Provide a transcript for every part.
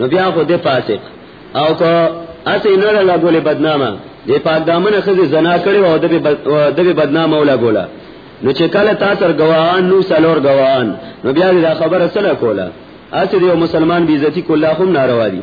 نو بیا خو دې فاسق او کو اسی نه لا ګولې بدنامه دې پاک دامن خزي زنا کړي او دې بدنامه ولا ګولا نو چې کله تا سر گواهان نو سلور گواهان نو بیا دا خبره سره کوله اسی دې مسلمان بی عزتی کولا هم ناروا دي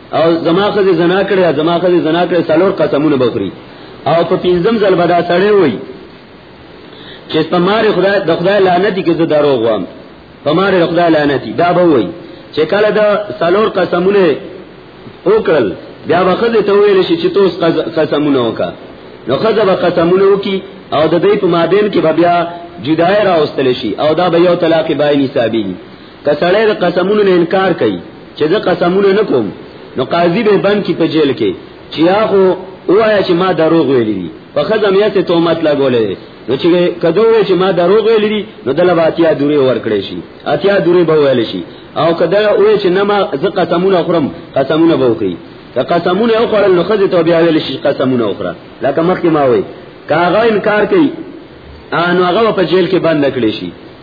او زما خزه زنا کړی زما خزه زنا کړی سالور قسمونه بخری او په پینځم ځل بدا سړی وای چې په مار خدای د خدای لعنت کې زه دروغ وام په مار خدای لعنت دا به وای چې کله دا سالور قسمونه وکړل بیا وخت ته ویل شي چې توس قسمونه وکا نو خزه به قسمونه وکي او د دې په مابین کې بیا جدای راوستل شي او دا به یو طلاق بای نصابي که سړی د قسمونو نه انکار کوي چې زه قسمونه نه کوم نو قاضي به بند کی په جیل کې چې یا خو وایا چې ما دروغ ویلي دي په خزم یې ته تهمت لګولې نو چې کدو وی چې ما دروغ ویلي دي نو دله باتیا دوری ورکړې شي اتیا دوری به ویل شي او کدا وی چې نه ما ز قسمونه خورم قسمونه به وکړي که قسمونه وخورل نو خزه ته بیا ویل شي قسمونه وخوره لکه مخکې ما وی کاغه انکار کوي انو هغه په جیل کې بند کړی شي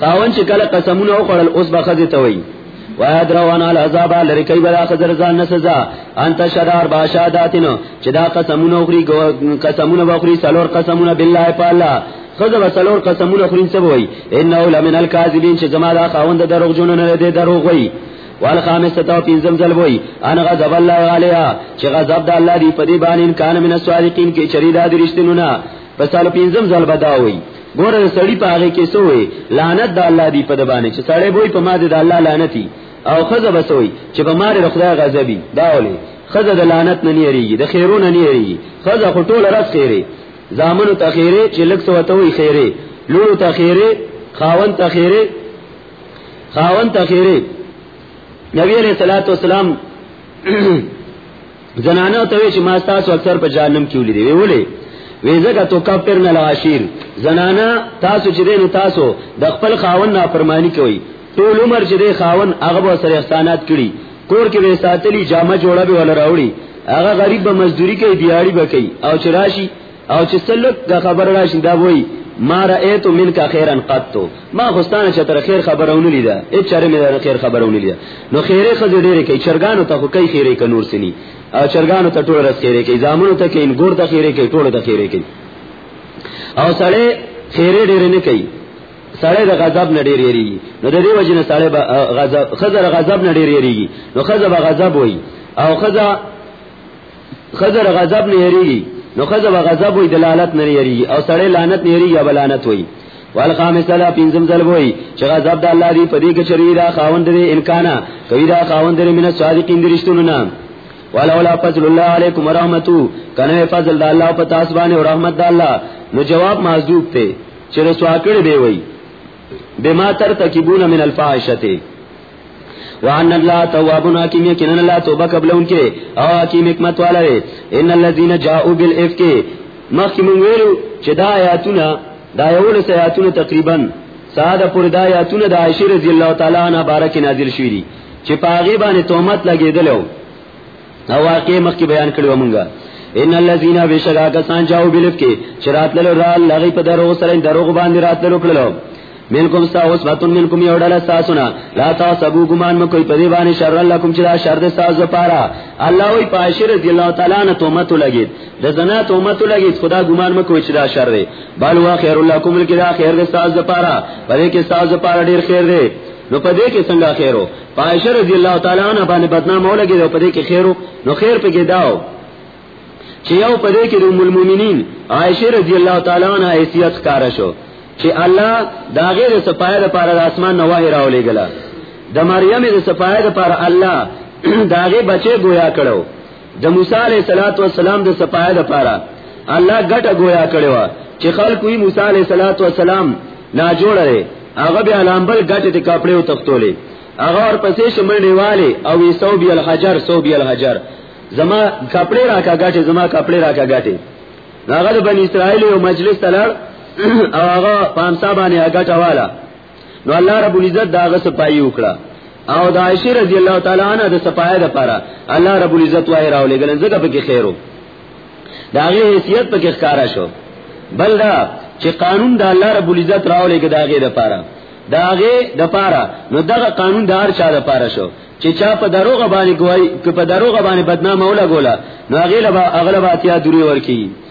خاون چې کله قسمونه وخړل اوس به خزه ته وای وای دروان ال عذاب لری کوي بلا خزر ځان نه سزا انت شرار باشاداتن چې دا قسمونه وخري قسمونه وخري سلور قسمونه بالله پالا خزه وسلور قسمونه وخري څه وای انه لمن الکاذبین چې زما دا خاون د دروغ جنونه نه دی دروغ وای والخامس تاو پینزم زل وی ان غضب الله علیها چې غضب د الله دی په دې باندې کان من الصالحین کې چریدا درشتنونه پسالو پینزم زل بداوی ګوره د سړی په هغه کې سوې لعنت د الله دی په د باندې چې سړی وای په ما د الله لعنتی او خزه بسوي چې په مار د خدای غضبي دا ولي خزه د لعنت نه نیریږي د خیرونه نه نیریږي خزه خو ټول راس خیره زامنو ته خیره چې لک سوته وي خیره لورو ته خیره خاون ته خیره خاون ته خیره نبی علیہ الصلوۃ والسلام زنانه ته چې ما تاسو اکثر په جهنم کې ولیدې وی ولې وی زګه تو کفر نه لاشیر زنانه تاسو چې دین تاسو د خپل خاون نه پرمانی کوي ټول عمر چې د خاون هغه سره احسانات کړی کور کې به ساتلی جامه جوړه به ولا راوړي هغه غریب به مزدوري کوي دیاړي به کوي او چراشي او چې څلک دا خبر راشي دا وای ما رأيت منك خيرا قط ما خوستانه چې تر خیر خبرونه لیدا اې چرې مې تر خیر خبرونه لیدا نو خیره خزې ډېرې کوي چرګانو ته خو کوي خیره ک نور سني او چرګانو ته ټول رس خیره کوي زامنو ته کوي ګور ته خیره کوي ټول ته خیره کوي او سړې خیره ډېرې نه کوي سړی د غضب نه ډیر یریږي نو د دې وجه نه سړی به غضب خزر غضب نه ډیر یریږي نو خزر به غضب وایي او خزر خزر غضب نه یریږي نو خزر غضب وي دلالت نه یریږي او سړی لعنت نه یریږي بلانت وي والخامسه لا پنځم ځل وای چې غضب د الله دی په دې کې چری دا خاوند دی امکان کوي دا خاوند دی من صادقین درشتونه نه ولولا فضل الله علیکم ورحمتو کنه فضل د الله په تاسو باندې او رحمت د الله نو جواب معذوب ته چې رسوا کړی دی وای بما تر تکبون من الفاحشه وان الله تواب حکیم یقینا الله توبه قبل انکه او حکیم حکمت والا دی ان الذين جاءوا بالافك مخکې مونږ ویلو چې دا آیاتونه دا یو لس آیاتونه تقریبا ساده پر دا آیاتونه د عائشه رضی الله تعالی عنها بارکه نازل شوې دي چې پاغي باندې تهمت لګیدلو او واقع مخکې بیان کړو مونږه ان الذين بشکا کسان جاو بلف کې چرات لرو را لغی په درو سره دروغ باندې رات لرو کړلو منکم ساوس واتون منکم یو ډله ساسونه لا تاسو ګمان مکو په دې باندې شر لکم چې دا شر د ساز لپاره الله وی پاشر رضی الله تعالی نه تومت لګید د زنا تومت لګید خدا ګمان مکو چې دا شر دی بل وا خیر لکم کې دا خیر د ساز لپاره پرې کې ساز لپاره ډیر خیر دی نو په دې کې څنګه خیرو عائشہ رضی الله تعالی عنها باندې بدنام اولګي او په دې کې خیرو نو خیر په کې داو چې یو په دې کې د ام المؤمنین عائشہ رضی الله تعالی عنها حیثیت ښکارا شو چې الله دا غیر صفایه لپاره د اسمان نه وحی راولې غلا د مریم د صفایه لپاره الله داغه بچي گویا کړو د موسی علیه صلوات و سلام د سپایه د پاره الله ګټه گویا کړی و چې خلکو یې موسی علیه صلوات و سلام نا جوړ لري هغه بیا لامبل ګټه د کپڑے او تختولې هغه ور پسې شمنډې والي او یې سو بیا الحجر سو بیا الحجر زما کپڑے راکا ګټه زما کپڑے راکا ګټه هغه د بنی اسرائیل یو مجلس تلل او هغه پامسا باندې هغه ټواله نو الله رب العزت دا غس پای وکړه او د عائشه رضی الله تعالی عنها د صفای د پاره الله رب العزت وای راولې ګل زګه پکې خیرو دا غي حیثیت پکې ښکارا شو بل دا چې قانون د الله رب العزت راولې ګل دا غي د پاره دا غي د پاره نو دغه قانون د هر چا د پاره شو چې چا په دروغ باندې ګوای ک په دروغ باندې بدنامه ولا ګولا نو غیله با اغلب اتیا دوری ورکی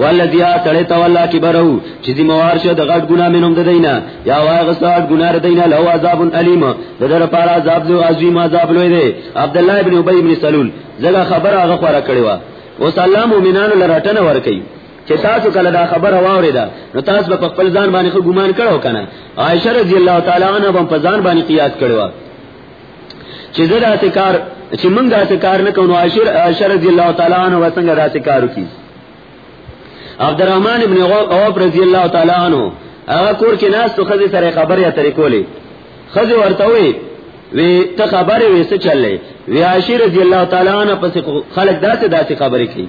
والذیا تړی تولا کی برو چې ذمہوار شه د غټ ګنا منوم د دینه یا وای غسات ګنا ر دینه لو عذاب الیم د در پر عذاب لو عظیم عذاب لوی دی عبد الله ابن ابی ابن سلول زګه خبر هغه خورا کړی و او سلام مومنان لرټنه ور کوي چې تاسو کله دا خبره واوریدا نو تاسو په خپل ځان باندې ګومان کړو کنه عائشه رضی الله تعالی عنها په ځان باندې قیاس کړو چې زه داسې کار چې موږ داسې کار نه کوو عاشر عاشر رضی الله تعالی عنہ وسنګ داسې کار وکي عبدالرحمن ابن عوف رضی الله تعالی عنہ هغه کور کې ناس تو خزه سره خبرې اترې کولې خزه ورته وي وی ته خبرې وې څه چلې وی عاشر رضی الله تعالی عنہ پس خلک داسې داسې خبرې کوي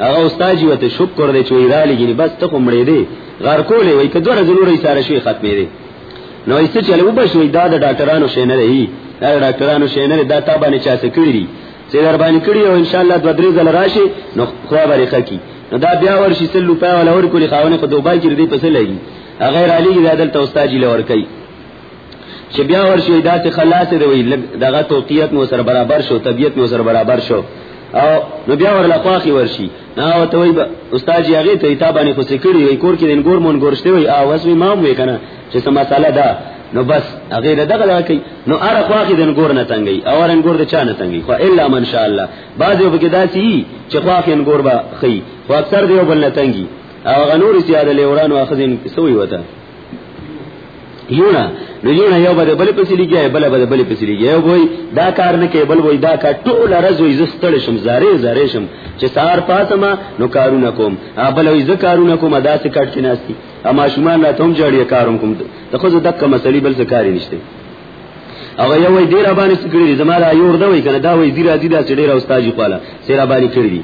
هغه استاد یې وته شکر دې چې را لګینی بس ته کوم مړې دې غار کولې وای کدو ورځې نور یې ساره شوی ختمې دې نو یې څه چلو به شوی دا د ډاکټرانو شې نه دی دا ډاکټرانو شې نه دا تا باندې چا څه کړی چې در باندې کړی او ان شاء الله دوه درې ځل راشي نو خو به خکی نو دا بیا ورشي سل روپیا ولا ور کولی خاونه په دوبای کې دې پسې لګي هغه را لګي دا دلته استاد یې لور کوي چې بیا ورشي دا چې خلاص دی وی دغه توقیت مو سره برابر شو طبیعت مو سره برابر شو او نو بیا ورلا خواخي ورشي نا او ته وی استاد یې هغه ته کتابانه خو سکړي وی کور کې دنګور مون ګورشته وی اواز وی مام وی کنه چې سم مساله ده نو بس غیر دغه دا کوي نو اره خواخي دن ګور نه تنګي او ان ګور د چا نه تنګي خو الا من شاء الله بعض یو بګی داسي چې خواخي ان ګور با خي خو اکثر دی وبل نه تنګي او غنور سیاده لورانو اخذین سوی وته یونا نو یونا یو بده بل پسې لګي بل بده بل پسې لګي یو وای دا کار نه کوي بل وای دا کار ټول راز وای زستړ شم زارې زارې شم چې سار پاتما نو کارونه کوم بل وای ز کارونه کوم دا څه کټ کې ناشتي اما شومان لا تم جوړی کاروم کوم ته خو زه دک مسلې بل څه کار نشته او یو وای ډیر باندې سکړي زماره یور دا وای کنه دا وای دیرا دیرا چې ډیر استاد یې پاله سیر باندې کړی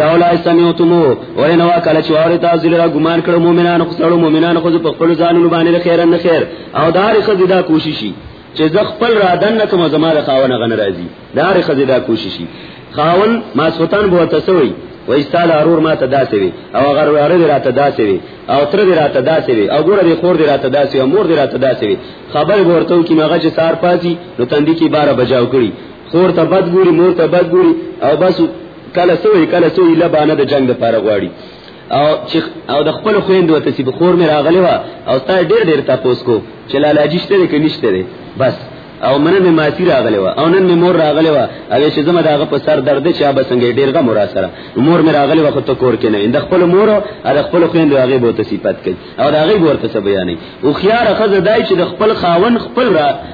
لولا سمعتمو ولنو کله چې واره تاسو لره ګمان کړو مؤمنانو خو سره مؤمنانو خو په خپل ځانونو باندې خیر نه خیر او دار خزې دا کوششي چې ز خپل را دن نه کوم زما د خاونه غن راځي دار خزې دا کوششي خاون ما سوتان بو تسوي وای ستاله ارور ما ته داسې وي او غر وراره دی راته داسې وي او تر دی راته داسې وي او ګوره دی خور دی راته داسې او مور دی راته داسې وي خبر ورته کی مغه چې سار پاتې نو تندې کی بار بجاو کړی خور ته بد ګوري مور ته بد ګوري او بس کله سوې کله سوې لبانه د جنگ لپاره غواړي او چې او د خپل خويندو ته چې بخور مې راغلی و او ستا ډېر ډېر تاسو کو چې لالاجی شته کې نشته دی بس او من مې ماسی راغلی و او نن مې مور راغلی و او چې زما داغه په سر درد چې ابا څنګه ډېر غم را سره مور مې راغلی و خو ته کور کې نه د خپل مور او د خپل خويندو هغه بوته صفات کوي او دا هغه ورته څه بیانې او خيار خزه دای چې د خپل خاون خپل را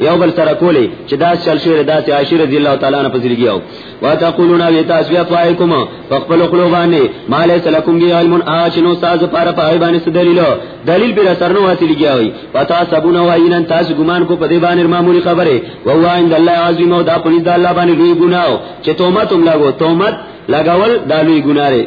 یو بل سره کولی چې دا چل شوی دا چې عاشر رضی الله تعالی عنہ په ذریعہ او وتقولون وی تاسو بیا فایکم فخپل خلو باندې مال سلکم بی علم اچنو تاسو پر پای باندې دلیل دلیل بیر سر نو حاصل کیږي پتا سبون وایین تاسو ګمان کو په دې باندې معمولی خبره و هو عند الله عظیم او دا پولیس د الله باندې لوی ګناو چې تومت هم لګو تومت لګاول دا لوی ګناره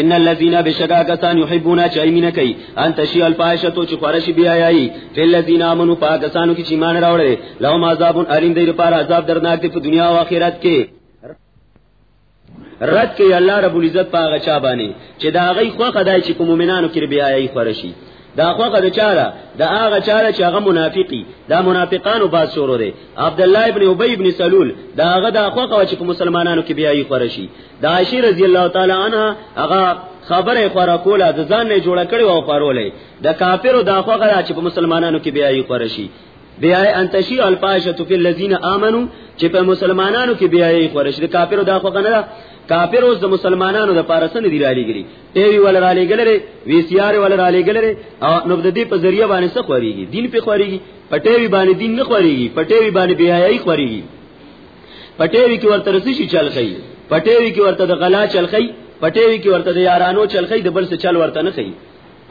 ان الذين بشکا کسان يحبون چې ایمینه کوي ان تشي الفاحشه تو چې خورشي بیا یایي چې الذين امنوا پاکستانو کې چې مان راوړل لهم عذاب الیم دې لپاره عذاب درناک دی په دنیا او آخرت کې رد کې الله رب العزت پاغه چا باندې چې دا غي خو خدای چې کوم مؤمنانو کې بیا یایي خورشي دا خوخه د چاره دا هغه چاره چې هغه منافقي دا منافقانو باز شروع دي عبد الله ابن ابي ابن سلول دا هغه دا خوخه چې په مسلمانانو کې بیا یې خورشي د عائشه رضی الله تعالی عنها هغه خبره خورا کوله د ځان نه جوړ کړي او خورولې د کافرو دا خوغه چې په مسلمانانو کې بیا یې خورشي بیا انتشی الفاحشه فی الذین آمنو چې په مسلمانانو کې بیا یې خورشي د کافرو دا خوغه نه کافر اوس د مسلمانانو د پارسن دی را لګلی ټي وی ول را لګلره وی سی آر ول را لګلره او نو د دې په ذریعہ باندې څه خوريږي دین په خوريږي پټي وی باندې دین نه خوريږي پټي وی باندې بهایي خوريږي پټېوي کې ورته رسی شي چل کوي پټېوي کې ورته د غلا چل کوي پټېوي کې ورته د یارانو چل کوي د بل څه چل ورته نه کوي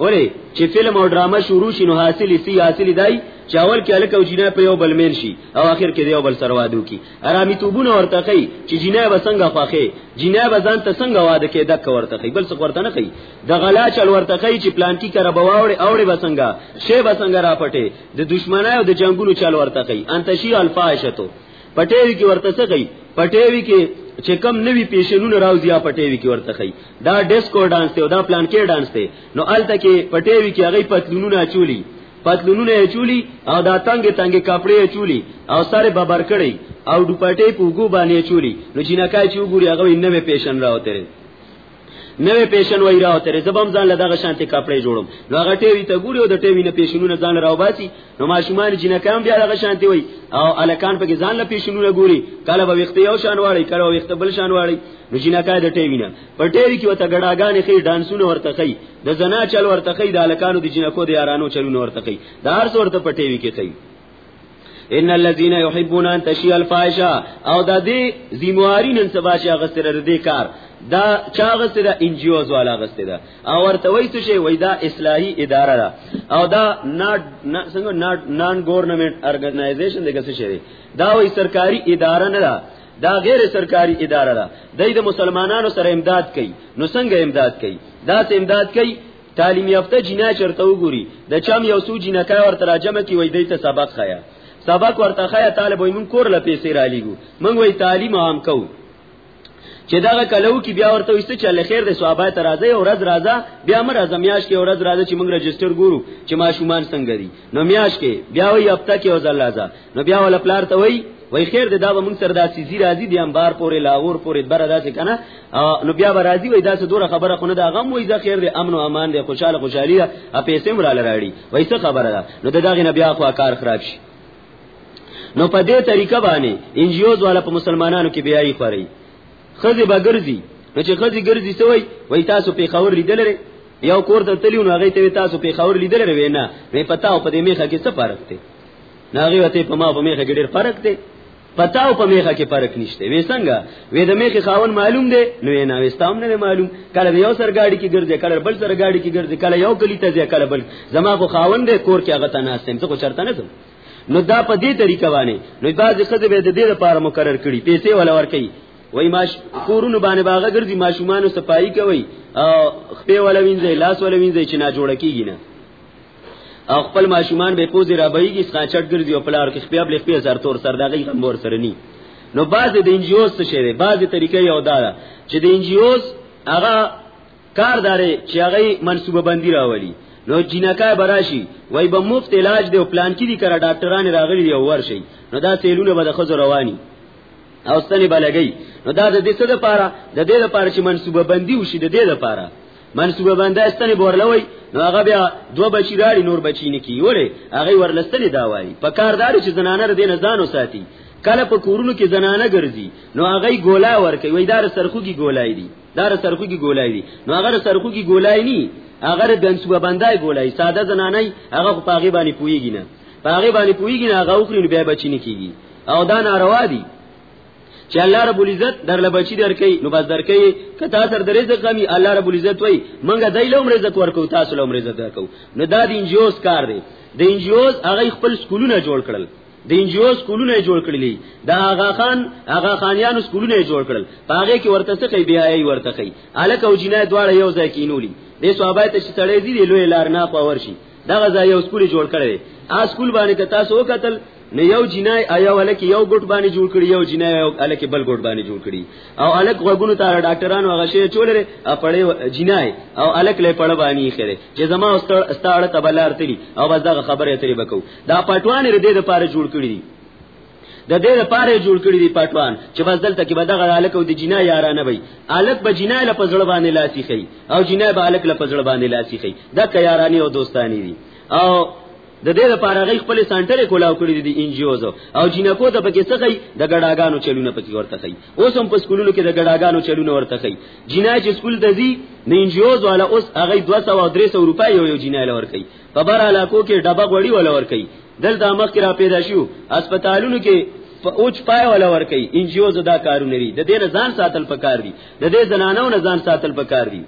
اوره چې فلم او ډرامه شروع شي نو حاصل سي حاصل دی چې اول کې الک او جنای په یو بل مین شي او اخر کې یو بل سره وادو کی ارامي توبونه ورته کوي چې جنای به څنګه خوخه جنای به ځان ته څنګه واده کې دک ورته کوي بل څه ورته نه کوي د غلا چل ورته کوي چې پلان کې کړه بواوړي اوړي به څنګه شی به څنګه راپټه د دشمنای او د جنگونو چل ورته کوي انتشی الفاحشتو پټېوي کې ورته څه کوي پټېوي کې چې کم نوی پیشنونه راوځي یا پټېوي کې ورته کوي دا ډیسکو ډانس ته او دا پلان کې ډانس ته نو الته کې پټېوي کې هغه پتلونونه چولی پتلونونه چولی او دا تنگ تنگ کپڑے چولی او سره ببر کړی او دوپټې په وګو باندې چولی نو جنکای چې وګوري هغه نوې پیشن راوته نوې پیشن وای راو ترې زبم ځان له دغه شانتي کپړې جوړم نو هغه ټیوی ته ګوري او د ټیوی نه پیشنونه ځان راو باسي نو ماشومان جنکان بیا دغه شانتي وای او الکان په کې ځان له پیشنونه ګوري کله به وخت یو شان واړی کله وخت بل شان واړی نو جنکای د ټیوی نه په ټیوی کې وته ګډاګانې خې ډانسونه ورته خې د زنا چل ورته خې د الکانو د جنکو د یارانو چلونه ورته خې د هر څور ته په ټیوی کې خې ان الذين يحبون ان تشيع الفاحشه او د دې ذمہواری نن سبا چې هغه سره دې کار دا چا غسته دا انجیوز والا غسته دا او ورته وای څه شي وای دا اصلاحي اداره ده او دا ناټ څنګه ناټ نان ګورنمنت ارګنایزیشن دغه څه شي دا وای سرکاري اداره نه ده دا غیر سرکاري اداره ده د مسلمانانو سره امداد کوي نو څنګه امداد کوي دا څه امداد کوي تعلیم یافته جنا چرته وګوري د چم یو سو جنکای ورته راجمه کی وای دیت سبق خیا سبق ورته خیا طالب وای مون کور لپیسې را لګو مونږ وای تعلیم عام کو چې داغه کلو کې بیا ورته وسته چې له خیر د صحابه ته راځي او ورځ راځه بیا مر اعظم یاش کې ورځ راځه چې موږ رجستر ګورو چې ماشومان څنګه دي نو میاش کې بیا وي هفته کې او ځل راځه نو بیا ول پلار ته وای وای خیر د دا به موږ سره داسې زی راځي د انبار پورې لاغور پورې بر داسې کنه نو بیا به راځي وای دا څه دوره خبره خو نه دا غم وای ځخیر دی امن او امان دی خوشاله خوشحالي ده پیسې مراله راړي وای څه خبره ده نو دغه نه بیا خو کار خراب شي نو په دې طریقه باندې انجیوز والا په مسلمانانو کې بیاي خوري خزي بغرزي نو چې خزي ګرځي سوی وای تاسو په خبر لیدل لري یو کور ته تلیو نو هغه ته تاسو په خبر لیدل لري وینا مې پتا او په دې میخه کې څه فرق دی ناغي وته په ما په میخه کې ډېر فرق دی پتا او په میخه کې فرق نشته وې څنګه وې د میخه خاون معلوم دی نو یې نه وستام نه معلوم کله یو سر گاډي کې ګرځي کله بل سر گاډي کې ګرځي کله یو کلی ته ځي کله بل زما خو خاون دی کور کې هغه تناسم څه کو چرته نه ځم نو دا په دې طریقه باندې نو بعضې خزه به د دې لپاره مقرر کړي پیسې ولا ور کوي وای ماش کورونو باندې باغ ګرځي ماشومان صفائی کوي او خپې ولا وینځي لاس ولا وینځي چې نه جوړ کیږي نه او خپل ماشومان به پوزې را بهیږي څنګه چټ ګرځي او پلار کې خپل خپل خپل زر تور سر دغه غم ور سره ني نو بعض د انجیوز څه شي دي بعض طریقې یو دا ده چې د انجیوز هغه کاردارې چې هغه منسوبه بندي راولي نو جنکای براشي وای به مفت علاج دی او پلان کې دي کړه ډاکټران راغلي دی ورشي نو دا سیلونه به د خزر رواني او ستنې بلګي نو دا د دې څه لپاره د دې لپاره چې منسوبه بندي وشي د دې لپاره منصوبه بنده استنې بورلوي نو هغه بیا دوه بچی راړي نور بچی نه کی وړي هغه ورلستنې دا وایي په کاردار چې زنانه دې نه ځانو ساتي کله په کورونو کې زنانه ګرځي نو هغه ګولا ورکي وای دار سرخو کې ګولای دي دار سرخو کې ګولای دي نو هغه سرخو کې ګولای ني هغه د منصوبه بندای ګولای ساده زنانه هغه په هغه باندې پويږي نه په هغه باندې پويږي نه هغه خو نه بیا بچی نه کیږي او دا ناروا دي چې الله رب العزت در لبچی درکې نو بس درکې کته تر درې ځکه می الله رب العزت وای منګه دای لوم رزق ورکو تاسو لوم رزق درکو نو دا د انجیوز کار دی د انجیوز هغه خپل سکولونه جوړ کړل د انجیو سکولونه جوړ کړلې دا آغا خان آغا خانیان سکولونه جوړ کړل پاګه کې ورته څه کوي بیا یې ورته کوي الک او جنای دواړه یو ځای کینولي د صحابه ته چې تړې دي لوی لار نه پاور شي دغه ځای یو سکول جوړ کړی آ سکول باندې که تاسو وکتل نه یو جنای ایو الک یو ګټ باندې جوړ کړی یو جنای یو الک بل ګټ باندې جوړ کړی او الک غوګونو ته ډاکټرانو هغه شی چولره پړې جنای او الک له پړ باندې خره چې زما استاړه تبلار تلی او بس دغه خبره تری بکو دا پټوان ردی د پاره جوړ کړی د دې لپاره جوړ کړی دی پټوان چې بس دلته کې به دغه الک او د جنا یارانه وي الک به جنا له پزړه باندې لاسي خي او جنا به الک له پزړه باندې لاسي خي دا که یارانی او دوستانی دي او د دې لپاره غي خپل سانټر کولاو کړی دي ان جی اوز او جنکو ته پکې څه کوي د ګډاګانو چلونه پکې ورته کوي اوس هم په سکولونو کې د ګډاګانو چلونه ورته کوي جنای چې سکول ته ځي نه ان جی اوز والا اوس هغه 200 او 300 روپۍ یو یو جنای لور کوي په بر علاقو کې ډبه غوړي ولا ور کوي دلته مخ کې را پیدا شو هسپتالونو کې په اوچ پای ولا ور کوي انجیو زدا کارونه لري د دې نه ځان ساتل پکار دي د دې زنانو نه ځان ساتل پکار دي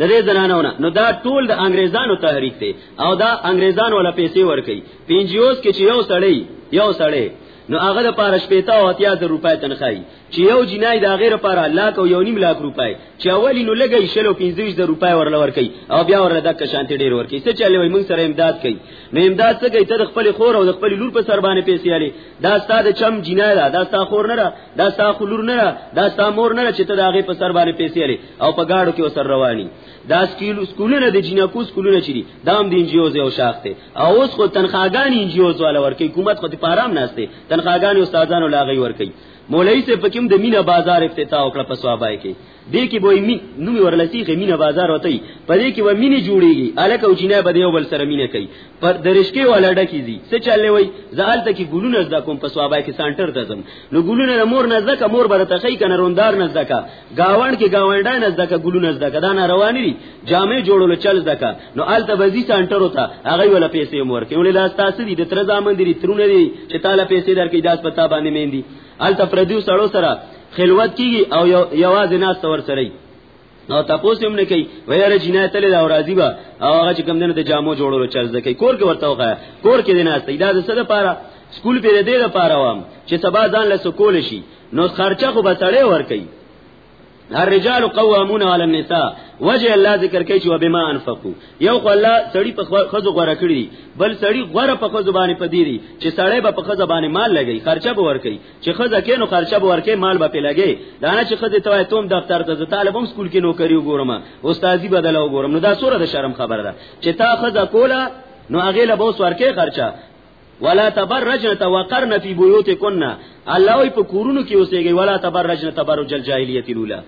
د دې زنانو نه نو دا ټول د انګريزانو تحریک دی او دا انګريزانو ولا پیسې ور کوي پنجیوز کې چې یو سړی یو سړی نو هغه د پارش پیتا او اتیا د روپۍ تنخواهي چې یو جنای د غیر لپاره لاک او یو نیم لاک روپۍ چې اولی نو لګی شلو 15 د روپۍ ورل ورکي او بیا ورل د کشانتي ډیر ورکي څه چلې وای موږ سره امداد کوي نو امداد څه کوي ته د خپل خور او د خپل لور په سر باندې پیسې علي دا ستاد چم جنای دا دا ستا خور نه را دا ستا خلور نه را دا ستا مور نه چې ته د هغه په سر باندې پیسې علي او په گاډو کې وسر رواني دا سکیل سکولونه د جنکو سکولونه چي دي دا هم د انجیوز یو شاخ دی او اوس خو تنخواګان انجیوز والا ورکي حکومت خو ته پارام نهسته تنخواګان استادانو لاغي ورکي مولوی صاحب پکې د مینا بازار افتتاح وکړه په صوابای کې دې کې به مين نوم ورلسی خې مینا بازار وتی په دې کې و مینې جوړیږي الک او جناب به یو بل سره مینه کوي پر درشکې ولا ډکی دي څه چلې وای زال ته کې ګلونه زدا کوم په صوابای کې سانټر ته زم نو ګلونه مور نه زکه مور به ته خې کنه روندار نه زکه گاوند کې گاوندان از دکا ګلون از دکا دا نه روان دي جامع جوړول چل دکا نو آلته بزی سنټر وتا هغه ولا پیسې مور کې ولې لاس تاسو دي د تر ځامن دي ترونه دي چې تعالی پیسې درکې داس پتا باندې مېندي آلته پردیو سړو سره خلوت کیږي او یوازې ناس تور سره نو تاسو هم نه کوي ویره جنایت له او راضی با او هغه چې کوم دنه د جامو جوړولو چل دکې کور کې ورته وخه کور کې دینه استیدا د څه لپاره سکول پیدا دی لپاره وام چې سبا ځان له سکول شي نو خرچه خو بسړې ور کوي هر رجال قوامون علی النساء وجه الله ذکر کوي چې وبما انفقوا یو خو الله سړی په خزو غره کړی بل سړی غره په خزو باندې پدیری چې سړی به په خزو باندې مال لګي خرچه به ورکي چې خزه کې نو خرچه به ورکي مال به لګي دا نه چې خزه توای توم دفتر ته طالبوم سکول کې نوکری وګورم استادی بدل وګورم نو دا سوره د شرم خبره ده چې تا خزه کوله نو هغه له بوس ورکه خرچه ولا تبرجن توقرن فی بیوتکن الله وی په کورونو کې اوسېږي ولا تبرجن تبرج الجاهلیت الاولى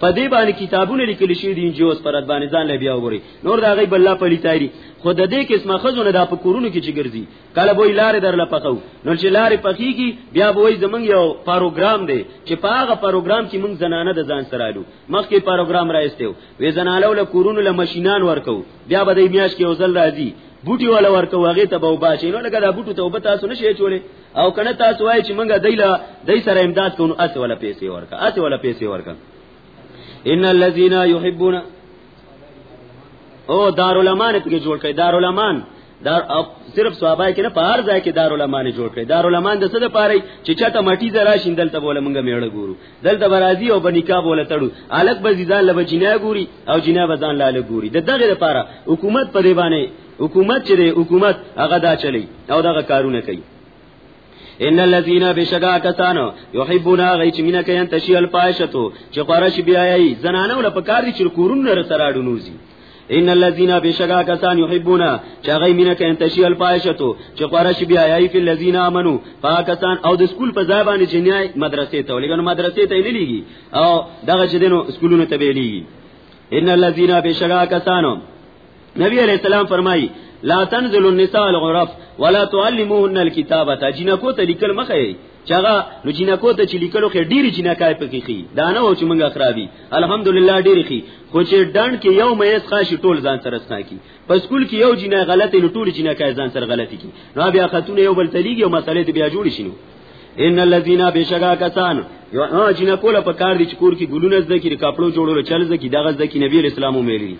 په دې باندې کتابونه لیکل شوی دي جوز پر باندې ځان لبیا وګوري نور دا غي بل په لیتاری خو د دې قسمه خزونه د په کورونو کې چې ګرځي کله به لارې در لپخو نو چې لارې پخېږي بیا به وي زمنګ یو پروګرام دی چې په هغه پروګرام کې موږ زنانه د ځان سره الو مخکې پروګرام راځته وې زنالو له کورونو له ماشينان ورکو بیا به د میاش کې وزل راځي بوټي ولا ورکو هغه ته به وباسي نو لکه دا بوټو ته وب تاسو نشي چولې او کنه تاسو وایي چې منګه دایله دای سره امداد کوو اس ولا پیسې ورکا اس ولا پیسې ورکا ان الذين يحبون او دارالمان ته جوړ کړي دارالمان دا صرف صحابه کې نه په هر ځای کې دارالعلماء نه جوړ کړي دارالعلماء د څه د پاره چې چاته مټی زرا شیندل ته بوله مونږه میړه ګورو دلته برازي او بنکا بوله تړو الک به ځان لبه جنا ګوري او جنا به ځان لاله ګوري د دغه لپاره حکومت په دی باندې حکومت چې حکومت هغه دا چلی او دغه کارونه کوي ان الذين بشغا کسانو يحبون غي چې مینه کوي تشیل پایشتو چې قرش بیاي زنانو لپاره کار دي چې کورونه سره اډونوزي ان الذين بشغا کسان يحبون چې غي مینه کوي تشي الفاحشتو چې قرش بیا یای فی الذين امنو پاکستان او د سکول په ځای باندې جنای مدرسې ته ولګنو مدرسې ته نه لیږي او دغه چې دینو سکولونو ته ویلي ان الذين بشغا کسان نبی علیہ السلام فرمایي لا تنزل النساء الغرف ولا تعلموهن الكتابه جنکو ته لیکل مخه چاغه نو جنکو ته چې لیکلو کې ډېری جنکای پکې خي دا نه و چې مونږه خرابي الحمدلله ډېری خي خو چې ډان کې یو مېس خاص ټول ځان سره سنا کی په سکول کې یو جنای غلطه نو ټول جنکای ځان سره غلطي کی نو بیا خاتون یو بل تلیږي او مسلې ته بیا جوړ شینو ان الذين بشغا کسان یو جنکو له پکار دي چې کور کې ګلونه زده کړي کپلو جوړولو چل زده کړي دغه زده کړي نبی رسول الله مو ویلي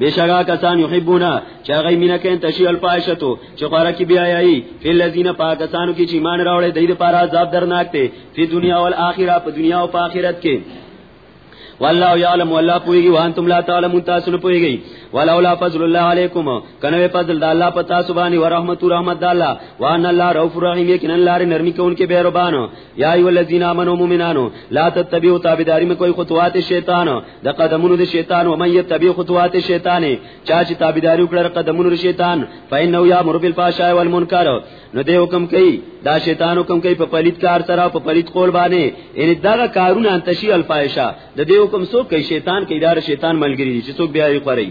بشکا کسان یحبونا چې هغه مینا کین تشی الفاحشتو چې خورا کې بیا یی فی الذین پاکستانو کې چې ایمان راوړې د دې لپاره عذاب درناک دی په دنیا او آخرت په دنیا او آخرت کې والله يعلم والله پويږي وانتم لا تعلمون تاسو نه پويږي ولولا فضل الله عليكم کنه فضل د الله پتا سبحانه ورحمت رحمت الله وان الله رؤوف رحيم یقینا لار نرمي کوونکې مهربان یا ای ولذین امنو مومنانو لا تتبعوا تابعداري مکوئ خطوات شیطان د قدمونو د شیطان و من یتبع خطوات شیطان چا چې تابعداري وکړه قدمونو د شیطان فإنه یامر بالفحشاء والمنکر نو دی حکم کوي دا شیطان حکم کوي په پلیت کار سره په پلیت قول باندې ان دا کارونه انتشی الفاحشه د دې حکم سو کوي شیطان کې اداره شیطان ملګری چې څوک بیا یې خوري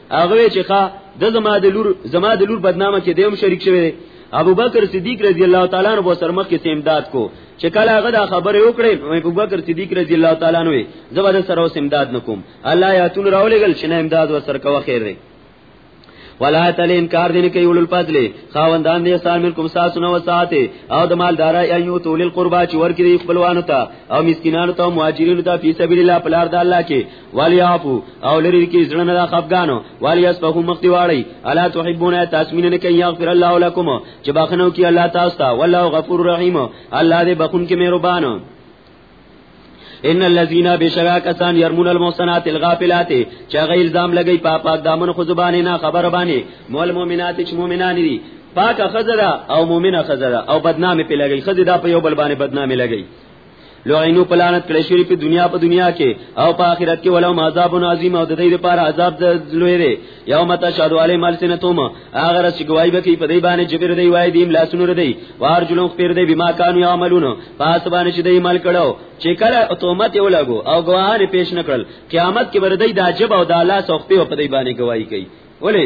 هغه چې ښا د زما د لور زما د لور بدنامه کې دیم شریک شوی دی ابو بکر صدیق رضی الله تعالی عنہ په سرمخ کې امداد کو چې کله هغه دا خبره وکړې ابو بکر صدیق رضی الله تعالی عنہ زبر سره اوس امداد نکوم الله یاتون راولېګل چې نه امداد وسر کوه خیر دی ولا تل انکار دین کوي ولل فضل خاوندان دې سال من کوم ساس نو ساته او د مال دارا ایو تول القربا چې ورکړي خپلوانو ته او مسکینانو ته مهاجرینو ته په سبیل الله پلار د الله کې والی اپو او لری کی زړه نه خفګانو والی اس په مختی واړی الا تحبون تاسمین نه کوي یغفر الله لكم چې بخنو کی الله تاسو ته والله غفور رحیم الله دې بخون کې مهربانو ان الذين بشرا کسان يرمون المحصنات الغافلات چا غي الزام لګي په پاک دامن خو زبانه نه خبر باندې مول مؤمنات چې مؤمنان دي پاک خزدا او مؤمنه خزدا او بدنامي په لګي خزدا په یو بل باندې بدنامي لګي لعنو پلانت کړي شوی په دنیا په دنیا کې او په آخرت کې ولهم عذاب عظیم او د دې لپاره عذاب د لوی دی یوم تشهد علی ملسنتهم هغه رس گواہی به کوي په دې باندې جبر دی وای دیم لاسونو ردی وار جلون خپیر دی بما کانوا یعملون پاس باندې چې دی عمل کړو چې کله اتومت یو لګو او گواهان پیش نکړل قیامت کې بردی د عجب او د الله سوخته په دې باندې گواہی کوي ولې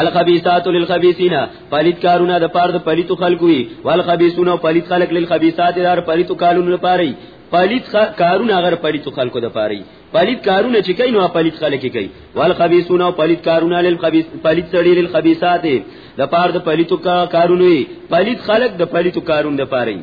الخبيثات للخبيثين پلیت کارونه د پاره د پلیتو خلکو وي والخبيثون پلیت خلک للخبيثات دار پلیتو کارونه لپاره پلیت کارونه غیر پلیتو خلکو د پاره پلیت کارونه چې کین نو پلیت خلک کوي والخبيثون پلیت کارونه للخبيث پلیت سړي للخبيثات د پاره د پلیتو کارونه وي پلیت خلک د پلیتو کارونه لپاره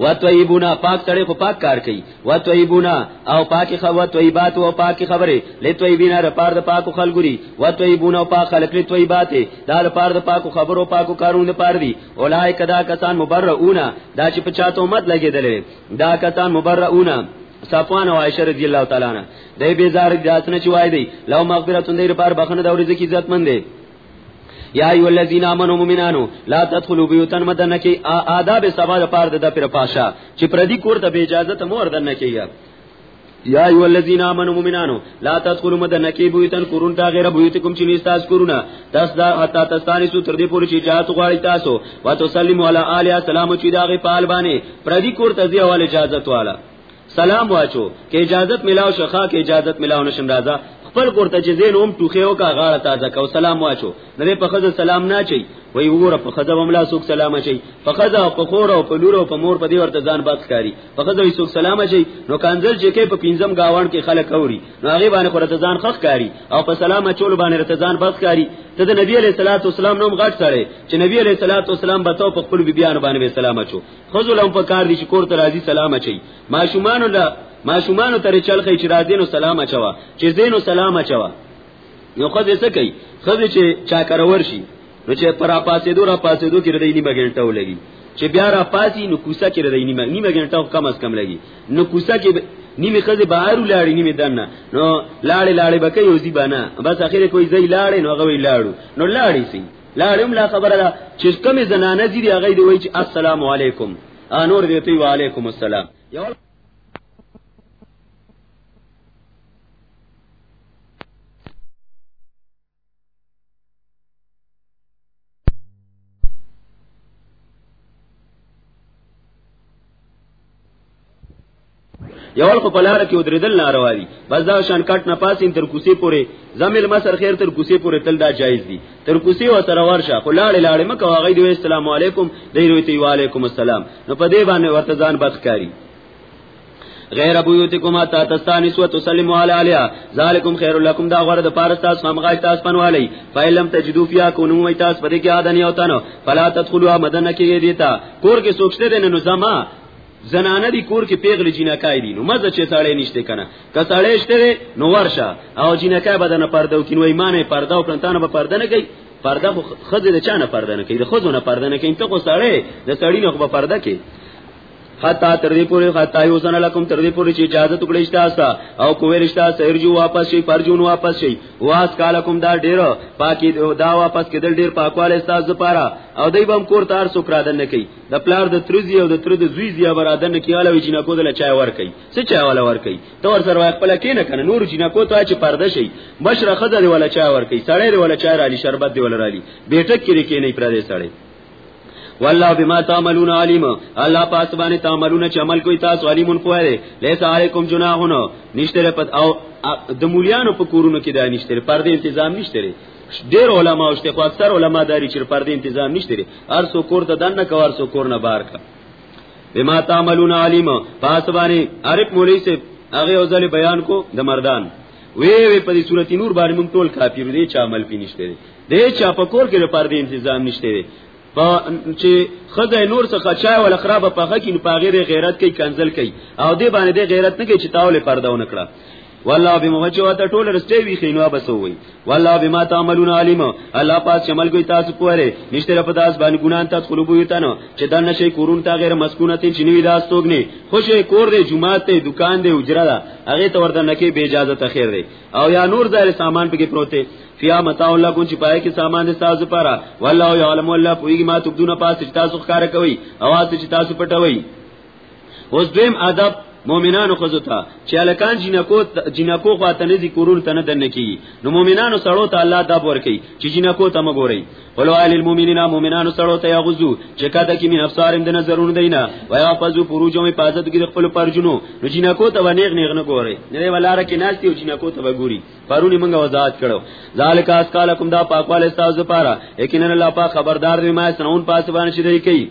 و طیبونا پاک سړی خو پاک کار کوي و طیبونا او پاکي خو و طیبات او پاکي خبره لطیبینا د پاره د پاکو خلګوري و طیبونا او پاک خلق لطیبات دا د پاره د پاکو خبرو پاکو کارونو لپاره دي اولایک دا کسان مبرؤنا دا چې په چاته امت لګیدل دا کسان مبرؤنا صفوان او عائشه رضی الله تعالی عنها دای بیزار داسنه چوي دی لو مغفرت دې لپاره بخنه د ورځې کی عزت مند دی یا ایو الذین آمنو مومنانو لا تدخلوا بیوتن مدن کی آداب سبا د پاره د پر پاشا چې پردي کور ته به اجازه ته مور دن کیږي یا ایو الذین آمنو مومنانو لا تدخلوا مدن کی بیوتن کورون تا غیر بیوتکم چې نستاس کورونا تاس دا حتا تستانی سو تر دې پورې چې جات غواړی تاسو وتسلموا علی الی السلام چې دا غی پال باندې پردي کور ته دی اول اجازه واله سلام واچو کې اجازت ملاو شخا کې اجازت ملاو نشم راځه خپل کور ته چې زین اوم ټوخه او کا غاړه تازه کو سلام واچو نه په خزه سلام نه چي وای وګوره په خزه وملا سوک سلام چي په خزه په خور او په لور او په مور په دې ورته ځان بات کاری په خزه وي سوک سلام چي نو کانزل چې کې په پینځم گاوان کې خلک اوري نو هغه باندې خورته ځان خخ کاری او په سلام چول باندې رته ځان بات کاری ته د نبی عليه الصلاه والسلام نوم غټ سره چې نبی عليه الصلاه والسلام به تو په خپل بیان باندې سلام چو خزو لهم په کار دي چې کور ته راځي سلام اچي ماشومان له ماشومان تر چلخې چې راځي نو سلام اچوا چې زینو سلام اچوا نو خزه څه کوي خزه چې چا کرور شي نو چې پر پاسې دوه را پاسې دوه کې ردی نیمه ګنټه ولګي چې بیا را پاسي نو کوسه کې ردی نیمه نیمه ګنټه کم از کم لګي نو کوسه کې نیمه خزه بهر لاړې نیمه دنه نو لاړې لاړې بکې یوزي بنا بس اخیره کوئی ځای لاړې نو هغه وی لاړو نو لاړې سي لا رم لا خبره ده چې کومې زنانه دي هغه دی وایي چې السلام علیکم انور دی ته وعلیکم السلام یو یو اړخ په لار کې ودرېدل ناروا دي بس دا شان کټ نه پاس ان تر کوسي پورې زمل مسر خیر تر کوسي پورې تل دا جایز دي تر کوسي او سره ورشه خو لاړې لاړې مکه واغې دی السلام علیکم دی وی تی وعلیکم السلام نو په دې باندې ورته ځان بدکاری غیر بیوتکما تا تستانس و تسلم علی علیا ذالکم خیر لکم دا غره د پارس تاسو هم غاښ تاسو پنوالی فیلم تجدو فیا کو نو تاسو پرې کې اذن یو تنو فلا تدخلوا مدن کې دیتا کور کې سوچته دین نو زما زنانه دی کور کې پیغلی جنکای دي نو مزه چې ساړې نشته کنه که ساړې شته نو ورشه او جنکای بدن پردو کې نو ایمانه پردو پرنتانه به پرده نه کوي پرده خو خزه د چانه پرده نه کوي د خزونه پرده نه کوي ته خو ساړې د سړی نه خو به پرده کوي حتا تر دې پورې حتا یو سن لکم تر دې پورې چې اجازه تو کړی تاسو او کوې رشتہ سرجو واپس شي پرجون واپس شي واس کالکم دا ډیر پاکي دا واپس کېدل ډیر پاکواله تاسو لپاره او دای بم کور تار سو کرادن نه کوي د پلار د ترزی او د تر د زوی زیا براده نه کیاله وی جنکو دل چای ور کوي څه چای ولا ور کوي ته ور سره خپل کې نه کنه نور جنکو ته چې پرده شي مشره خزه دی ولا چای ور کوي سړی دی ولا چای را لې شربت دی ولا را لې بیٹک کې کې نه پر دې سړی والله بما تعملون علیم الله پاس باندې تعملون چې عمل کوي تاسو علیمون کوی دی لیس علیکم جناحون نشتره پد او د مولیانو په کورونو کې دا نشتره پر دې تنظیم نشتره ډیر علما او شته خو اکثر علما داری چې پر دې تنظیم نشته لري هر څو کور ته دنه کوار څو کور نه بار کا بما تعملون علیم پاس باندې عارف مولوی سے هغه اوزل بیان کو د مردان وی وی په دې صورت نور باندې مونږ ټول کافر دي چې عمل پینشته دي د چا په کور کې پر دې تنظیم نشته په چې خزه نور څخه چا ول خراب په حق کې په غیر غیرت کې کنزل کوي او دې باندې دې غیرت نه کوي چې تاول پرده ونه کړه والله بما وجو ته ټول رسټي وی خینوا بسوي والله بما تعملون علیم الله پاک شمل کوي تاسو پوره نشته په داس باندې ګنان تاسو خلوب یو تنو چې دنه شي کورون تا غیر مسکونه ته چنوي داس توګني خوشې کور دې جمعه ته دکان دې اجرا هغه ته ورته نکي به اجازه ته خیر دی او یا نور ځای سامان پکې پروت دی فیا متاع الله کو چې پای کې سامان دې تاسو لپاره والله یعلم الله پویږي ما تبدون پاس چې تاسو ښکار کوي او تاسو چې تاسو پټوي اوس دویم ادب مؤمنانو خزو ته چې الکان جنکو جنکو خواته نه ذکرون ته نه دن کی نو مؤمنانو سړو ته الله دا ور کوي چې جنکو ته مګوري ولو علی المؤمنین مؤمنانو سره ته یغزو چې کاته کې من افسارم د نظرونو دینا ویا فزو پروجو می پازت کې خپل پرجنو نو جنا کو ته ونیغ نیغ نه ګوري نه ولاره کې ناشتي او جنا کو ته وګوري پرونی موږ وضاحت کړو ذالک اس کالکم دا پاکواله استاذ لپاره یقینا الله پاک خبردار دی ما سنون پاس باندې شری کوي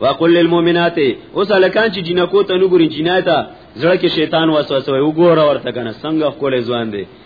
وقل للمؤمنات اوس الکان چې جنکو ته نګوري جنایتا زړه کې شیطان وسوسه وي وګوره ورته کنه څنګه خپل ځوان دی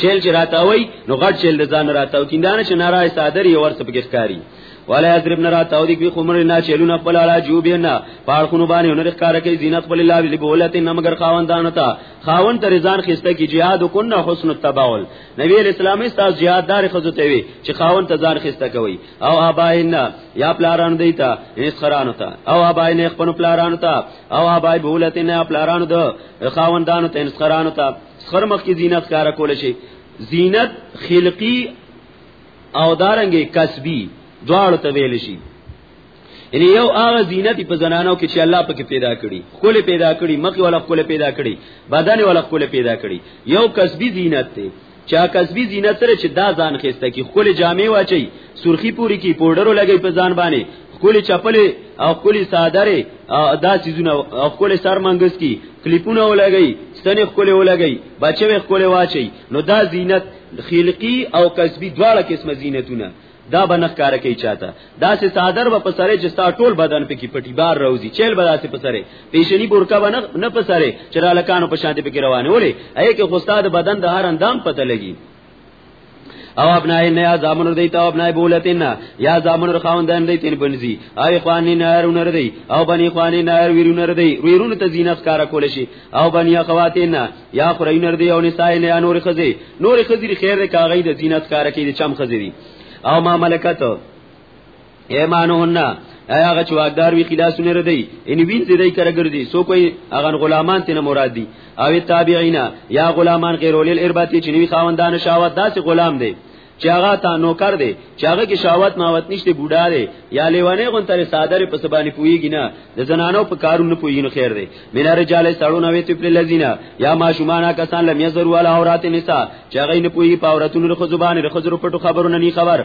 چیل چې راتاوي نو غټ چیل د ځان راتاو کیندانه چې نارای صادر یې ورته پکې ښکاری ولا یضرب نه راتاو دی کوي خمر نه چیلونه خپل اړه جوبې نه پاړخونو باندې نور ښکار کوي زینت خپل الله ویل بولت نه مگر خاوندان تا خاوند تر ځان خسته کی jihad کو نه حسن التباول نبی اسلامي استاد jihad دار خزو ته وي چې خاوند ته ځان خسته کوي او اباین یا پلاران دی تا اس خران تا او اباین خپل پلاران تا او ابای بولت نه پلاران دو خاوندان ته اس خران تا سر مخ کې زینت کار کول شي زینت خلقی او دارنګ کسبی دواړو ته ویل شي یعنی یو هغه زینت په زنانو کې چې الله پکې پیدا کړي خپل پیدا کړي مخ ولا خپل پیدا کړي بدن ولا خپل پیدا کړي یو کسبی زینت دی چا کسبی زینت سره چې دا ځان خسته کې خپل جامع واچي سرخی پوری کی پودرو لګی په ځان باندې خولي چپلې او خولي صادره دا سيزونه او خولي سرمنګس کی کلیپونه ولګي سنې خولي ولګي بچوي خولي واچي نو دا زینت خلقی او کسبی دواړه قسمه زینتونه دا بنخ کار کوي چاته دا سه صادر و پسره چې ستا ټول بدن په کې پټي بار روزي چیل بدا سه پسره پیشنی بورکا بنخ نه پسره چرالکانو په شاته په کې روانه ولې اې کې خو استاد بدن د هر اندام پته لګي او ابنای نه زامن دی ته ابنای بولتین یا زامن خواندان دی تین بنزی او خوانی نار ونر دی او بنی خوانی نار ویرونر دی ویرون ته زینت کار کول شي او بنی اخواتین یا خرینر دی او نسای نه نور خزی نور خزی خیر کاغی د زینت کار کوي چم خزی او ما ملکته ایمانهن هغه چې واقدار وی خلاص نه ردی ان وین دې دای کړه ګرځي سو کوئی هغه غلامان تنه مراد دي او تابعینا یا غلامان غیر اول الارباتی چې نوی خاوندان شاوات داسې غلام دی چې هغه تا نوکر دی چې هغه کې شاوات ماوت نشته بوډا دی یا لیوانه غون تر صادر په سبانی پویږي نه د زنانو په کارونه پویږي نو خیر دی مینا رجال سړونه وی تپل لذینا یا ما شومانا کسان لم یزر ولا اورات نساء چې هغه نه پویږي په اوراتونو خو زبان رخ زرو پټو خبرونه نه خبر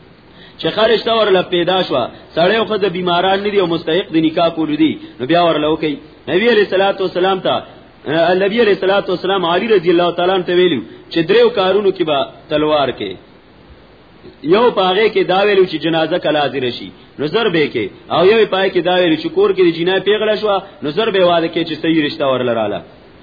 چې خارج تا ورله پیدا شو سړی خو د بیماران نه دی او مستحق د نکاح کول دي نو بیا ورله وکي نبی علیہ الصلوۃ والسلام ته نبی علیہ الصلوۃ والسلام علی رضی الله تعالی عنہ ته ویلو چې دریو کارونو کې با تلوار کې یو پاغه کې دا ویلو چې جنازه کله حاضر شي نظر به کې او یو پای کې دا ویلو چې کور کې جنای پیغله شو نظر به واده کې چې صحیح رشتہ ورلراله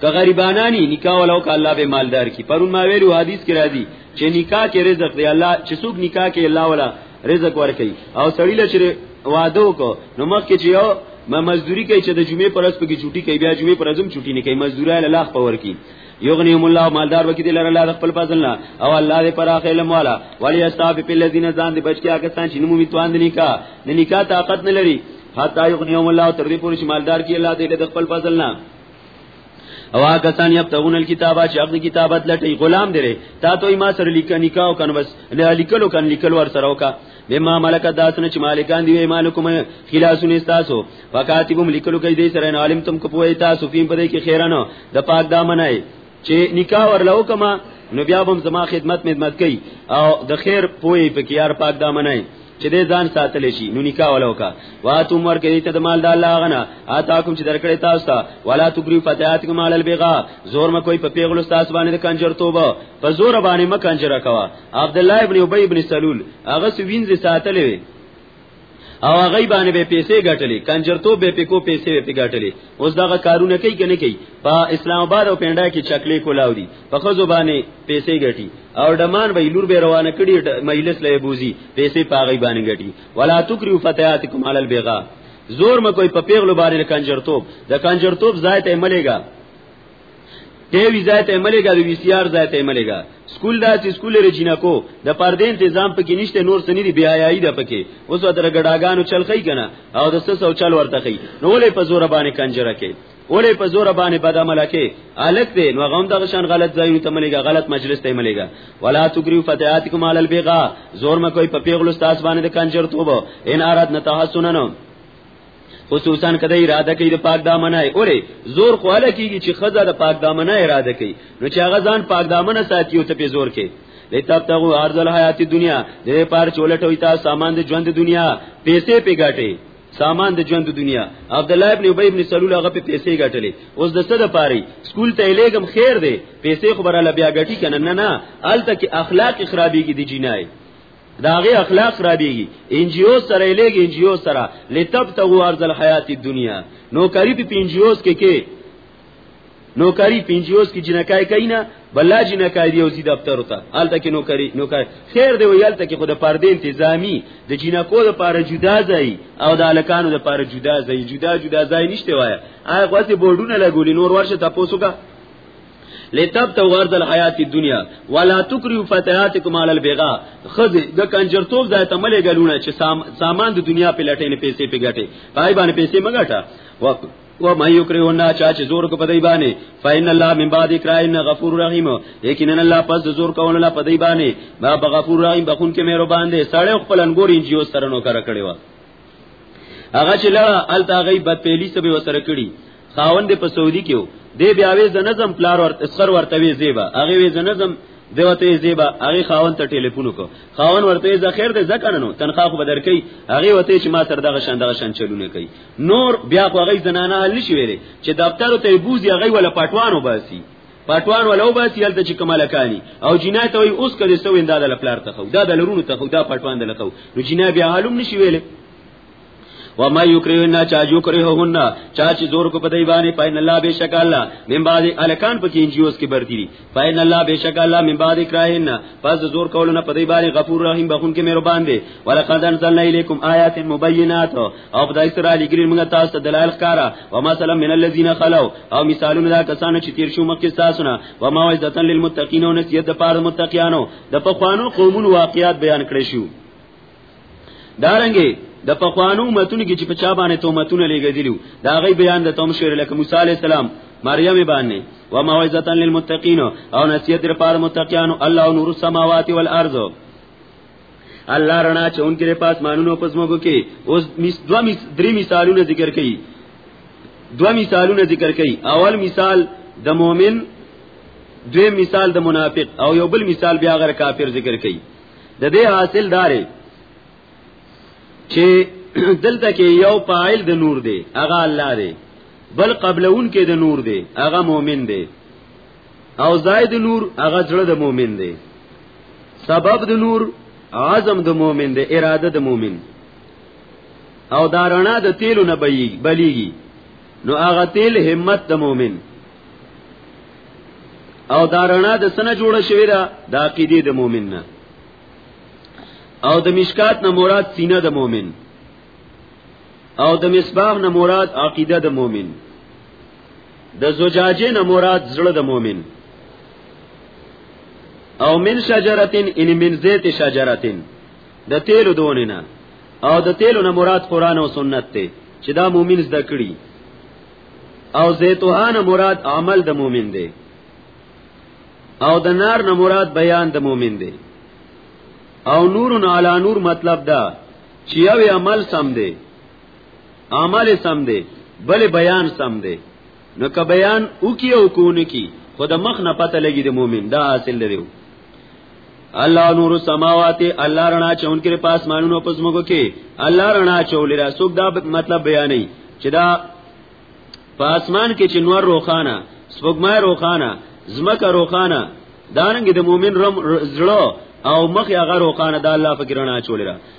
که غریبانانی نکاح ولو که الله به مالدار کی پرون ما ویلو حدیث کې راځي چې نکاح کې رزق دی الله چې څوک نکاح کې الله ولا رزق ورکي او سړی لچر واده وکړو نو مخکې چې یو ما مزدوری کوي چې د جمعې پر ورځ پکې چټي کوي بیا جمعې پر ورځ هم چټي نه کوي مزدورای له لاخ پور کوي یغنیهم الله مالدار وکړي لره الله خپل فضل نه او الله دې پر اخر علم والا ولی استاف په الذين ځان دې بچیا کسان چې نمو میتوان دي نکاح نه نکاح طاقت نه لري حتا یغنیهم الله تر دې پورې شمالدار کی الله دې د خپل فضل نه او هغه سان یبتغون الكتابه چې هغه کتابت لټي غلام دی تا ته ما سره لیک نکاو کنه بس لیکلو کنه لیکل ور سره وکا بما ملک داسنه چې مالکان دی مالکم خلاصون استاسو فکاتبم لیکلو کوي دې سره عالم تم کو پوي تاسو فیم پدې کې خیرانو د پاک دامنای چې نکاح ورلو کما نو بیا بم زما خدمت مدمت کوي او د خیر پوي په کیار پاک دامنای چې دې ځان ساتل شي نو نکاح ولوکا واتو مور کې ته د مال د الله غنا آتا کوم چې درکړې تاسو ته ولا تکری فتياتکم علی البغا زور م کوئی په پیغلو تاسو باندې کنجر توبه په زور باندې م کنجر کوا عبد الله ابن ابي ابن سلول هغه سوینځ ساتلې او هغه باندې به پیسې ګټلې کنجرتو به پکو پیسې به ګټلې اوس دغه کارونه کوي کنه کوي په اسلام آباد او پنډا کې چکلې کولاو دي په خزو باندې پیسې ګټي او دمان به لور به روانه کړي مجلس لې بوزي پیسې پاغي باندې ګټي ولا تکریو فتياتکم علی البغا زور مکوې په پیغلو باندې کنجرتوب د کنجرتوب ځای ته ملېګا ته وی ځای ته ملګا د وی سی آر ځای ته ملګا سکول دا چې سکول رجینا کو د پردې تنظیم پکې نشته نور سنې دی بیا یی د پکې اوس تر ګډاګانو چل خی کنه او د سس او چل ورته خی نو ولې په زور باندې کنجره کې ولې په زور باندې بد عمل کې الک دی نو غوم دغه شان غلط ځایونه ته ملګا غلط مجلس ته ملګا ولا تکریو فتياتکم علی البغا زور مکوې په پیغلو استاد باندې د کنجر توبه ان اراد نتحسنن خصوصا کده اراده کوي د پاک دامنه اوري زور خو اله کیږي چې خزه د پاک دامنه اراده کوي نو چې هغه ځان پاک دامنه ساتي او ته په زور کې لتبتغو عرض الحیات دنیا دې پار چولټوي تا سامان د ژوند دنیا پیسې په ګټي سامان د ژوند دنیا عبد الله ابن ابي ابن سلول هغه په پیسې ګټلې اوس د څه د پاره سکول ته لګم خیر دی پیسې خو براله بیا ګټي کنه نه نه الته کې اخلاق خرابېږي د جنای دا غي اخلاق را دیږي انجیو سره لګي انجیو سره لتبتغوا ارض الحیات الدنیا نوکری په پنجیوس کې کې نوکری پنجیوس کې جنکای کینا بلا جنکای دی او زی دفتر ته الته کې نوکری نوکری خیر دی ویل ته کې خود پردې انتظامی د جنکو د پاره جدا ځای او د الکانو د پاره جدا ځای جدا جدا ځای نشته وای هغه واسه بورډونه لګولې نور ورشه تاسو کا لتب تو ورد الحیات الدنیا ولا تکریو فتیاتکم علی البغا خذ د کنجرتوب ځای ته ملې ګلونه چې سامان د دنیا په لټې نه پیسې په ګټه پای باندې پیسې مګټه وقت و ما یکرهونا چا چې زور کو پدای باندې فین الله من بعد اکراین غفور رحیم یقینا الله پس زور کول الله پدای باندې ما بغفور رحیم بخون کې مهربان دی سړی خپل انګور انجیو سره نو کار کړی و هغه چې لړه الته هغه بد پیلی سبي وسره کړی خاوند په سعودي کې دی بیا وې زنزم پلار ورته سر ورته وی زیبا هغه وی زنزم دیوته زیبا هغه خاون ته ټلیفون وکړ خاون ورته زخیر دې ځکه نو تنخواه خو بدر کوي هغه وته چې ما سره دغه شان دغه شان چلونه کوي نور بیا خو هغه زنانه حل شي ویلې چې دفتر ته بوزي هغه ولا پټوانو باسي پټوان ولو بس یل ته چې کمالکانی او جنا ته وي اوس کله سو انده د پلار ته خو دا د لرونو ته خو دا پټوان د لخو نو جنا بیا حالم نشي ویلې و ما یکرهن چا جو کرههن چا چې زور کو پدای باندې پاین الله بشک الله من بعد الکان پکې انجیوس کې برتی دي پاین الله بشک الله من بعد کرههن پس زور کولونه پدای باندې غفور رحیم بخون کې مهربان دی ولقد انزلنا الیکم آیات مبینات او خدای سره علی ګری موږ تاسو ته دلایل ښکارا و مثلا من الذين خلو او مثالونه دا کسان چې تیر شو مخکې تاسو نه و ما وجدتن للمتقین او نسیت د پاره متقینانو د پخوانو قومونو واقعیات بیان کړی شو دارنګي د دا پخوانو متونو کې چې په چا باندې تومتونه لګیدلو دا غي بیان د توم شعر لکه موسی علی السلام مریم باندې و ما وجدتن للمتقین او نسیت د پاره متقینانو الله نور السماوات والارض الله رڼا چې اونکي د پاس مانونو پس موږ کې اوس مس دو مس درې مثالونه ذکر کړي دو مثالونه ذکر کړي اول مثال د مؤمن دوی مثال د منافق او یو بل مثال بیا غیر کافر ذکر کړي د دې حاصل دارې چې دلته کې یو فاعل د نور دی هغه الله دی بل قبلون کې د نور دی هغه مؤمن دی او زائد نور هغه زړه د مؤمن دی سبب د نور عزم د مؤمن دی اراده د مؤمن او دا رڼا د تیلو نه بلیږي نو هغه تیل همت د مؤمن او دا رڼا د سنه جوړه شوی دا د عقیده د مؤمن نه او د مشکات نه مراد سینه د مؤمن او د مصباح نه مراد عقیده د مؤمن د زجاجه نه مراد زړه د مؤمن او من شجرتن ان من زيت شجرتن د تیلو دونه نه او د تیلو نه مراد قران او سنت ته چې دا مؤمن زده کړي او زيتوهان مراد عمل د مؤمن دی او د نار نه مراد بیان د مؤمن دی او نور علی نور مطلب دا چې یو عمل سم دی اعمال سم دی بل بیان سم دی نو که بیان او کی او کون کی خود مخ نه پته لګی د مؤمن دا حاصل لري الله نور السماوات الله رڼا چون کې پاس مانونو پس موږ کې الله رڼا چولې را سوګ دا مطلب بیانې چې دا پاسمان کې چې نور روخانه سپوږمۍ روخانه زمکه روخانه دانګې د مؤمن رم زړه او مخ هغه روخانه د الله فکرونه چولې را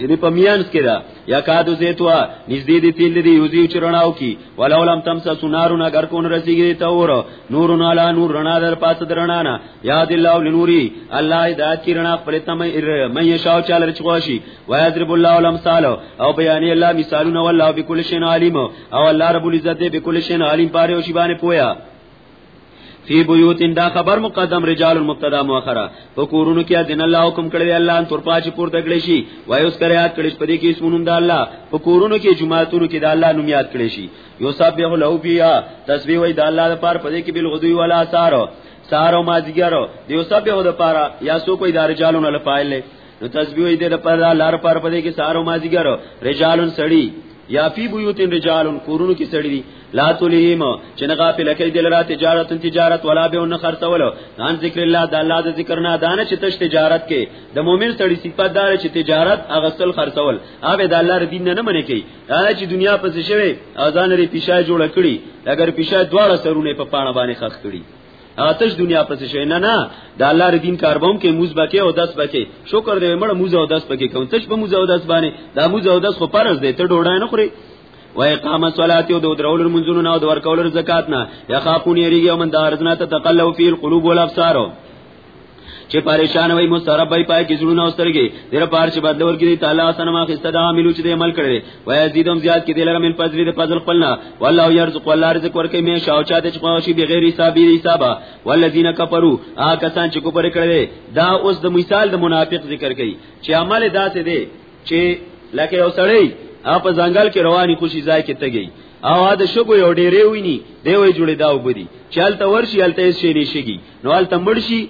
یعنی په میانس کې دا یا کادو زیتوا نږدې دي تیل دي یوزیو چرناو کی ولو لم تمس سنارون اگر کون رسیږي ته اور نورن علی نور رڼا در پاس درنا نه یاد الله لنوری الله دا کی رڼا پر تم مې شاو چال رچ غوشي ويضرب الله الامثال او بیان الله مثالونه والله بكل شین علیم او الله رب العزت بكل شین علیم پاره او شی باندې پویا فی بیوتین دا خبر مقدم رجال مبتدا مؤخره په کورونو کې اذن الله حکم کړی الله ان تر پاچ پور تکړی شي وای اوس کړی یاد کړی په دې کې اسمونو د الله په کورونو کې جمعاتونو کې د الله نوم یاد کړی شي یو سبح له بیا تسبیح وای د الله لپاره په دې کې بل غدوی ولا سارو سارو مازیګرو دیو سبح د پاره یا سو کوئی د رجالونو لپاره نو تسبیح دې د پر لار پر پدې کې سارو مازیګر رجالن سړی یا فی بیوتن رجالن کورونو کې سړی دی لا تلهیم چې نه غافل کې دل را تجارت تجارت ولا به نه خرڅول ان ذکر الله د الله د ذکر نه دانه چې تش تجارت کې د مؤمن سړی صفات دار چې تجارت اغسل خرڅول اوبه د الله دین نه منې کوي دا چې دنیا پس شوی اذان لري پیشا جوړ کړي اگر پیشا دواړه سرونه په پاڼه باندې خخ کړي آتش دنیا پس شي نه نه د الله ر دین کاربوم کې موز بکې او داس بکې شکر دې مړ موز او داس بکې کوم تش په موز او داس باندې دا موز او داس خو پرز دې ته ډوډۍ نه خوري و اقامه صلات او د درول منځونو نه او د ورکول زکات نه یخافون یریږي او من دارزنا تتقلو فی القلوب والابصار چې پریشان وي مسترب وي پای کې زړونه اوسترګي دیر پار چې بدلور کې تعالی سنما خسته دا عملو چې عمل کړي وای زیدم زیات کې دلر من فضل دې فضل خپلنا والله يرزق والله رزق ورکې مې شاوچا دې خوشي بغیر حساب حساب والذین کفروا آ کسان چې کوپر کړي دا اوس د مثال د منافق ذکر کړي چې عمل داسې دی چې لکه یو سړی اپ ځنګل کې رواني خوشي ځای کې تګي او دا شګو یو ډیره ویني دی وای جوړې دا وبدي چلته ورشي الته شي نشيږي نو ال تمړشي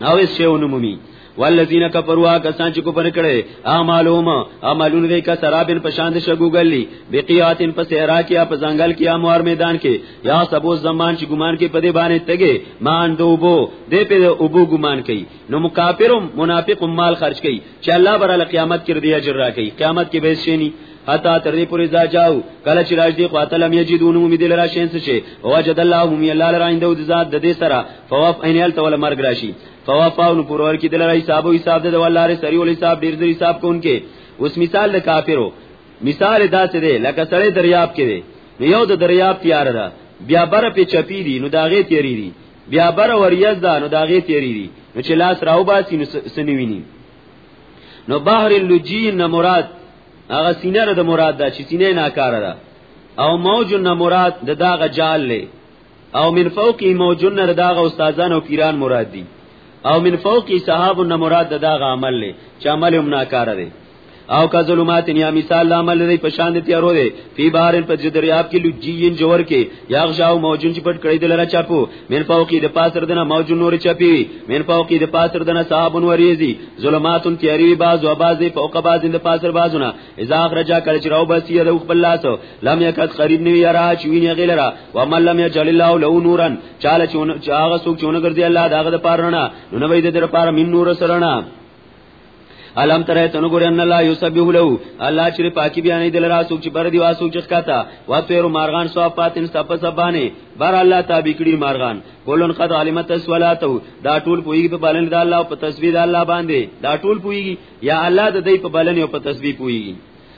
نو یې شیونه مومي والذین کفروا کسان چې کوپر کړي اعمالهم عملون دې کا سرابن پشان د شګوګلی بقیاتن په صحرا کې په ځنګل کې اموار میدان کې یا سبو زمان چې ګمان کې په دې باندې تګي مان دوبو دې په اوبو ګمان کوي نو مکافرم منافق مال خرج کوي چې الله بر قیامت کې دې اجر راکړي قیامت کې به شي حتا تر دې پورې ځا جاو کله چې راځي خواته لم یجدون امید لرا شین څه شي وجد الله هم یلا لرا اندو د ذات د دې سره فوف عینل تول مرګ راشي فوفاو نو پرور کې دلرا حساب او حساب د الله ر سری ول حساب ډیر ډیر حساب کوونکې اوس مثال د کافرو مثال دا څه دی لکه سړی دریاب کې دی نو یو د دریاب تیار ده بیا بر په چپی دی نو داغه تیری دی بیا بر وریز ده نو داغه تیری دی نو چې لاس راو باسي نو سنویني نو بحر اللجین مراد هغه سینه نه د مراد ده چې سینه ناکاره ده او موج نه مراد د داغه جال له او من فوقی موج نه داغه استادان او پیران مراد دي او من فوقی صحاب نه مراد د داغه عمل له چې عمل هم ناکاره ده او کا ظلمات یا مثال عمل دی پشان دی تیارو دی فی بارن په دریاب کې لجین جوور کې یاغ شاو موجون چې پټ کړی دلاره چاپو من فوقی د پاسر دنه موج نور چپی من فوقی د پاسر دنه صاحب وریزی ظلمات تیری باز و باز فوق باز د پاسر بازونه اذا اخرج کل چرو بسی د خپل لاس لم یکد قریب نیو یرا چوین غیلرا و من لم یجل الله له نورن چاله چون چاغه سوک چون ګرځي الله داغه د پارنا نو نوې د در پار من نور سرنا الم تر ایت نو ګورن الله یسبح له الله چې پاکي بیان دی لرا سوق چې بر دی واسو چې ښکاتا واتیر مارغان سو پاتین سپ سبانه بر الله تابع کړي مارغان کولن قد علمت الصلاته دا ټول پویږي په بلنه د الله او په تسبیح د الله باندې دا ټول پویږي یا الله د دې په بلنه او په تسبیح پویږي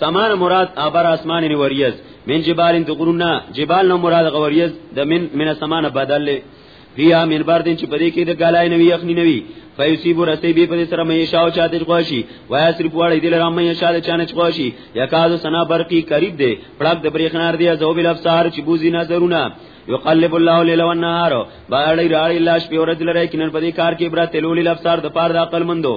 سمان مراد ابر اسمان نی وریز من جبال انت قرونا جبال نو مراد غوریز د من من سمان بدل له بیا من بار دین چې پدې کې د ګالای نوی یخنی نوی فیصیب رسی بی پدې سره مې شاو چاته خوشي وای صرف وړې دل را مې شاله چانه خوشي یکاد سنا برقی قریب دی پړک د برېخنار دی زو بل افسار چې بوزي نظرونه یقلب الله الليل والنهار باړی راړی لاش په ورځ لره کینن پدې کار کې برا تلول الابصار د پاره د عقل مندو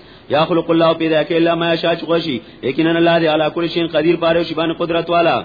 یا خلق الله پیدا کې الا ما شاء خوشي یقینا الله دې علا کل شین قدیر پاره شی باندې قدرت والا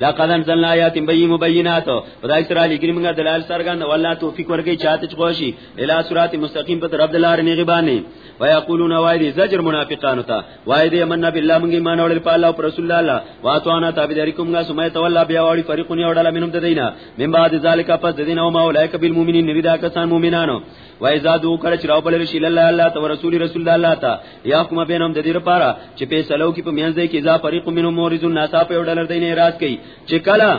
لقد انزلنا آیات مبینات خدای سره لګری موږ دلال سرګند والله توفیق ورګی چاته چوشي الی صراط مستقیم په رب دلار نه غبانه ويقولون وایدی زجر منافقان ته وایدی من نبی الله موږ ایمان اورل په الله او رسول الله واتوانا تابعداري کومه سمه ته والله بیا وړي فريقونه وړل منهم ددینا من بعد ذالک پس ددینا او مولایک بالمؤمنین نریدا کسان مؤمنانو و اذا دو کړه چې راو بل وشي الله الله تو رسول رسول الله تا یا کوم بینم د دې لپاره چې په سلو کې په میانځ کې ځا فريق منهم مورز الناس په یو ډلر دینه راز کوي چې کله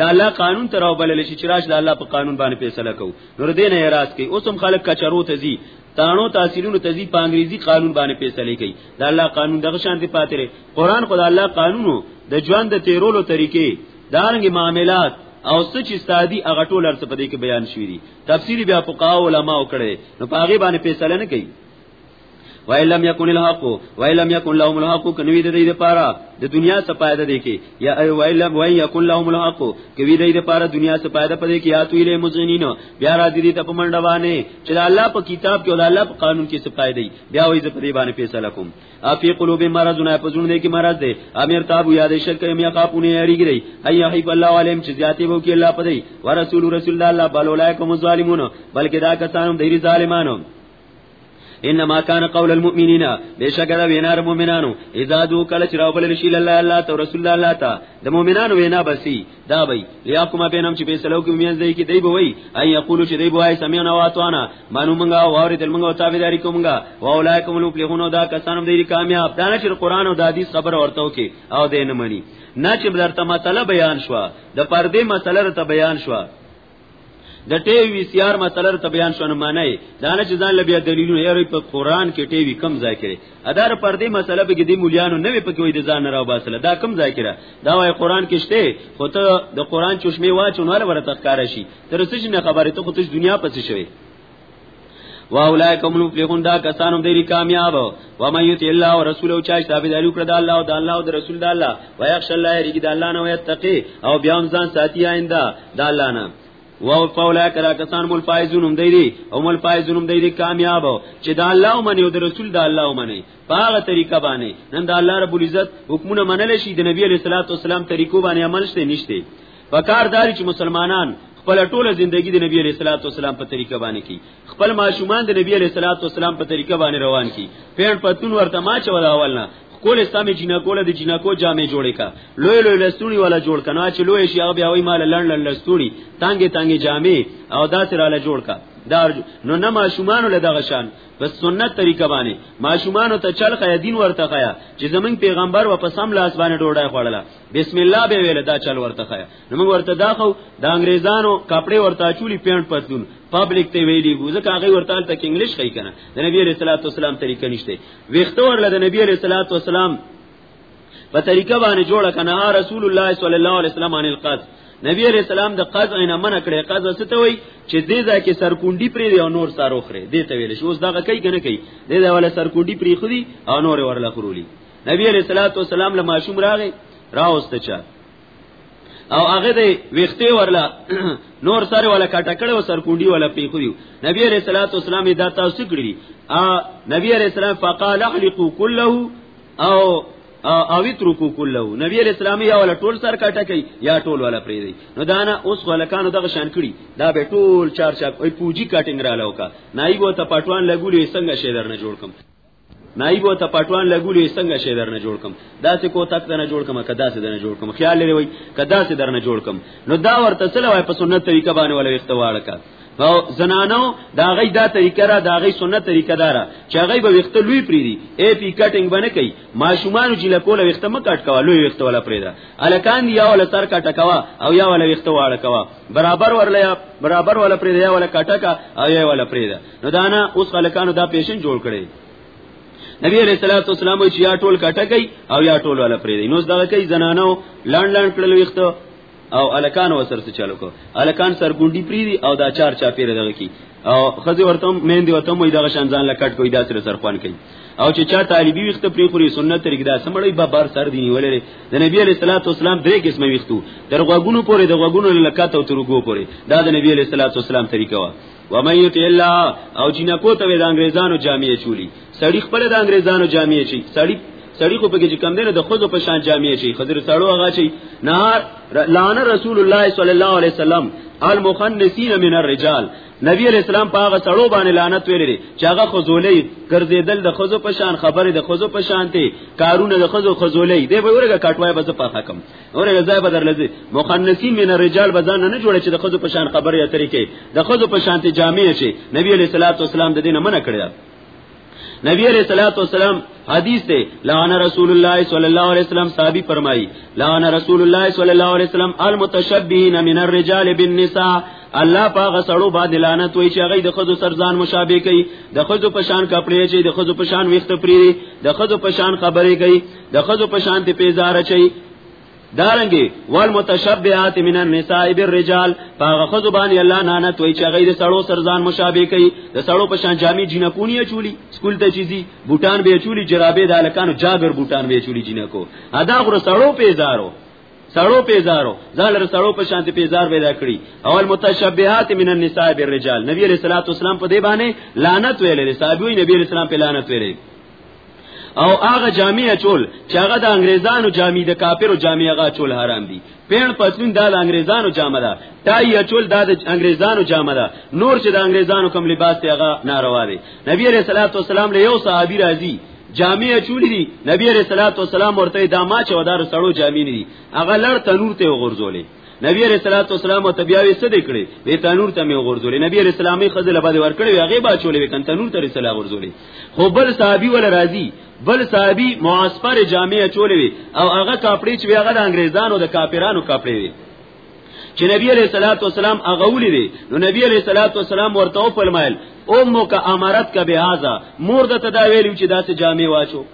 دا الله قانون ته راو بل شي چې راش د الله په قانون باندې فیصله کو نور دینه راز کوي اوس هم خلک کچرو ته زی تانو تحصیلونو تزي په انګریزي قانون باندې فیصله کوي دا الله قانون دغه شان دی پاتره قران خدای الله قانونو د ژوند د تیرولو طریقې دارنګ معاملات او سچ استادی اغټول ارڅ په دې کې بیان شوی دی تفسیر بیا فقها علما وکړي نو پاغي باندې فیصله نه کوي وَإِلَّمْ يَكُنِ الْحَقُّ وَإِلَّمْ يَكُنْ لَهُمُ الْحَقُّ کنوی د دې لپاره د دنیا څخه فائدہ دی کې یا وَإِلَّمْ وَإِنْ يَكُنْ لَهُمُ الْحَقُّ کوي د دې لپاره دنیا څخه فائدہ پدې کې یا تویل مزنین بیا را دي ته پمنډ باندې چې الله په کتاب کې او الله په قانون کې څه فائدې بیا وې د پرې باندې فیصله کوم افی قلوب مرض نه پزون دې کې مرض دې امیر تاب یاد شک مې قاپونه یریګری هي حیف الله علیم چې زیاتې وو کې الله پدې ورسول رسول الله الله بل اولایکم الظالمون بلکې دا کسان دې ظالمانو انما كان قول المؤمنين بشکره وینار مؤمنانو اذا دو کله چراو بل رسول الله الله تو رسول الله تا د مؤمنانو وینا بسی دا وی لیا کومه بینم چې فیصلو کې میاز دی کې دی به وی اي یقول چې دی به وای سمعنا واتوانا مانو مونږه واورې دل مونږه تابعداري کومګه واولایکم لوپلیخونو دا کسانم دی کامیاب دا نشر قران او د حدیث خبر ورته کې او دین منی نه چې درته مطلب بیان شو د پردې مسله ته بیان شو د ټي وي سي ار مسله ته بیان شونه معنی دا نه چې ځان لبیا دلیلونه یې په قران کې ټي وي کم ځای کړي ادار پر دې مسله به کې د مولیانو نه پکې وي د ځان راو باسل دا کم ځای کړه دا وايي قران کې شته خو ته د قران چشمه واچونه ورته ښکار شي تر څه نه خبره ته خو ته دنیا پسې شوی واولائک هم المفلحون دا کسان هم دی کامیاب و من یطع الله ورسوله چا چې تابعداري وکړه د الله او د الله او د رسول د الله و یخش الله یریږي د الله نه او یتقي او بیا هم ځان ساتي آینده د الله نه و فولا کرا کسان مول فایزون هم دیری او مول فایزون هم دیری کامیاب چې دا الله ومني او د رسول دا الله ومني پاغه طریقه باندې نن دا الله رب العزت حکمونه منل شي د نبی علیہ الصلوۃ والسلام طریقو باندې عمل شته نشته پکار داري چې مسلمانان خپل ټوله زندگی د نبی علیہ الصلوۃ والسلام په طریقه باندې کی خپل ماشومان د نبی علیہ الصلوۃ والسلام په طریقه باندې روان کی پیر پتون ورته ما چې ولا اولنا کول سمې جنکو له جنکو جامې جوړې کا لوی لوی لستونی والا جوړ کنا چې لوی شي هغه بیا وای مال لړن لړن لستونی تانګې تانګې جامې او دا سره له جوړ کا دا نو نه ماشومان له دغه شان بس سنت طریقه باندې ماشومان ته چل خیا دین ورته خیا چې زمنګ پیغمبر و په سم لاس باندې ډوډۍ خوړله بسم الله به ویل دا چل ورته خیا نو موږ ورته دا خو د انګریزانو کپڑے ورته چولی پینټ پتلون پبلک ته ویلی ګو ځکه هغه ورته تل تک انګلیش کوي کنه د نبی علیہ الصلوۃ والسلام طریقه نشته ویخته ورله د نبی علیہ الصلوۃ والسلام په طریقه باندې جوړه کنه رسول الله صلی الله علیه وسلم ان القذ نبی علیہ السلام د قذ عین منع کړي قذ څه ته وای چې دې ځکه سرکونډي پرې دی او نور ساروخره دې ته ویل شو اوس دا کوي کنه کوي دې دا ولا سرکونډي پرې خو دی او نور ورله خورولي نبی علیہ الصلوۃ والسلام له ماشوم راغی راوست چا او هغه دی ویخته ورلا نور سر ولا کټکړ او سر کونډي ولا پیخو دی نبی علیہ الصلوۃ والسلام دا تاسو کړی ا نبی علیہ السلام فقال احلقوا كله او او اترکو کله نبی علیہ السلام یا ولا ټول سر کټه کوي یا ټول ولا پری دی نو دانا اوس ولکانو دغه شان کړي دا به ټول چار چا کوئی پوجي کټنګ را لوکا نایبو ته پټوان لګولې څنګه شیدر نه جوړ کم نایب او تپټوان لګولې څنګه شي درنه جوړ کم دا څه کو تک درنه جوړ کم کدا څه درنه جوړ کم خیال لري وای کدا څه درنه جوړ کم نو دا ورته سره وای په سنت طریقه باندې ولا اختواړ کا او زنانو دا غي دا طریقه را دا غي سنت طریقه دارا چې غي به وخت لوی پری دي اے پی کټینګ باندې کوي ماشومان چې لکول وخت م کټ کوا لوی وخت ولا پری دا الکان دی یا ولا سر کټ کوا او یا ولا وخت واړه کوا برابر ورلیا برابر ولا پری دا ولا کټکا او یا ولا پری دا نو دانا اوس خلکانو دا پیشن جوړ کړي نبی علیہ الصلوۃ والسلام چې یا ټول کټه کوي او یا ټول ولا پرې دی نو دا کوي زنانو لاند لاند کړل ویخته او الکان وسر څه چالو کو الکان سرګونډي پری دی او دا چار چا پیر دغه کی او خزي ورته مهندي ورته مې دغه شان ځان لکټ کوي دا سره سرخوان کوي او چې چا طالبي وخت پری خوري سنت طریق دا سمړی به بار سر دی نیولې د نبی علی صلوات والسلام درې قسمه وختو درغوګونو پورې دغوګونو لکات او ترګو پورې دا د نبی علی صلوات والسلام طریقه وا ومن یطع الله او جنہ کو ته د انګریزانو جامعې چولی سړی خپل د انګریزانو جامعې چي سړی سړی خو پکې کم دی نه د خود په شان جامع شي خضر سړو هغه شي نه لعن رسول الله صلی الله علیه وسلم المخنثین من الرجال نبی علیہ السلام په هغه سړو باندې لعنت ویل لري چې هغه خزولې ګرځیدل د خزو په شان خبره د خزو په شان ته کارونه د خزو خزولې دی به ورګه کټوای بس په حکم اور له ځای بدر لذي مخنثي من الرجال بزان نه جوړ چې د خزو په شان خبرې اترې کې د خزو په شان ته جامع شي نبی عليه الصلاه والسلام د دینه منع کړی نبی علیہ الصلوۃ والسلام حدیث ته لعن رسول الله صلی الله علیه وسلم صحابي فرمایي لعن رسول الله صلی الله علیه وسلم المتشبهین من الرجال بالنساء الله پاغه سړو باندې لعنت وای چې هغه د خزو سرزان مشابه کوي د خزو پشان کپړې چې د خزو پشان ویخت پری د خزو پشان خبرې کوي د خزو په شان ته پیزار چي دارنګي والمتشبهات من النساء بالرجال هغه خزو باندې الله نه نه توي چې غیر سړو سرزان مشابه کوي د سړو په شان جامې جنکونی چولی سکول ته چیزي بوټان به چولی جرابې د الکانو جاګر بوټان به چولی جنکو ادا غره سړو پیزارو سړو پیزارو زالر سړو په شانت پیزار پیدا کړی او المتشبهات من النساء بالرجال نبی علیہ الصلوۃ والسلام په دې باندې لعنت ویلې صحابي نبی علیہ السلام په لعنت ویلې او هغه جامع چول چې هغه د انګريزانو جامع د کافرو جامع هغه چول حرام دي پین پتلون د انګريزانو جامه ده ټای چول د انګريزانو جامه ده نور چې د انګريزانو کوم لباس ته هغه ناروا دي نبی عليه الصلاه والسلام له یو صحابي راځي جامع چولی دي نبی عليه الصلاه والسلام ورته دا ما چې ودار سړو جامع نه دي هغه لړ تنور ته وغورځولې نبی علیہ الصلوۃ والسلام ته بیا وې څه دکړي وې تنور ته مې غورځولې نبی علیہ السلامي خزل باندې ورکړې هغه با چولې وکن تنور ته رسول غورځولې خو بل صحابي ول راضي بل صحابي معاصفر جامع چولې او هغه کاپړې چې هغه د انګريزانو د کاپیرانو کاپړې وي چې نبی علیہ الصلوۃ والسلام هغه ولې دي نو نبی علیہ الصلوۃ والسلام ورته فرمایل امک امرت کا بهذا مور د تداویل چې داسې جامع واچو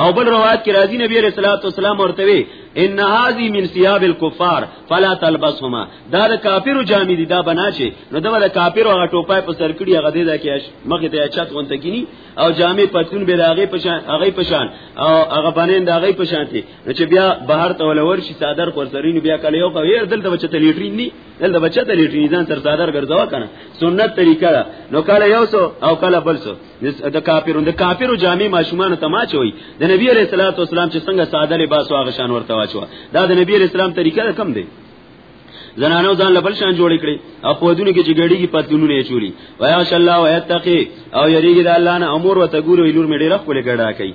او بل روایت کې راځي نبی عليه الصلاه والسلام ورته وي ان هذه من ثياب الكفار فلا تلبسهما دا د کافرو جامې دي دا بنا شي نو دا د کافرو هغه ټوپای په سر کړی هغه دې دا کې مخ ته چت غونته کینی او جامې پتون به راغې پشان هغه پشان او هغه بنین دا هغه پشان دي نو چې بیا بهر ته ولور شي صادر پر سرین بیا کله یو غیر دلته بچ ته لیټرین ني دلته بچ ته لیټرین ځان تر صادر ګرځوا کنه سنت طریقه نو کله یو سو او کله بل سو د کافرو د کافرو جامع ماشومان ته ما چوي د نبی عليه الصلاه والسلام چې څنګه ساده لباس واغ شان ورته واچو دا د نبی عليه السلام طریقه کم دی زنانو ځان لبل شان جوړ کړي او په دونه کې چې ګړي کې پتلونونه یې چولی وای او شاء الله ويتقي او یریګ د الله نه امور وتګور ویلور مې ډېر خپل ګډا کوي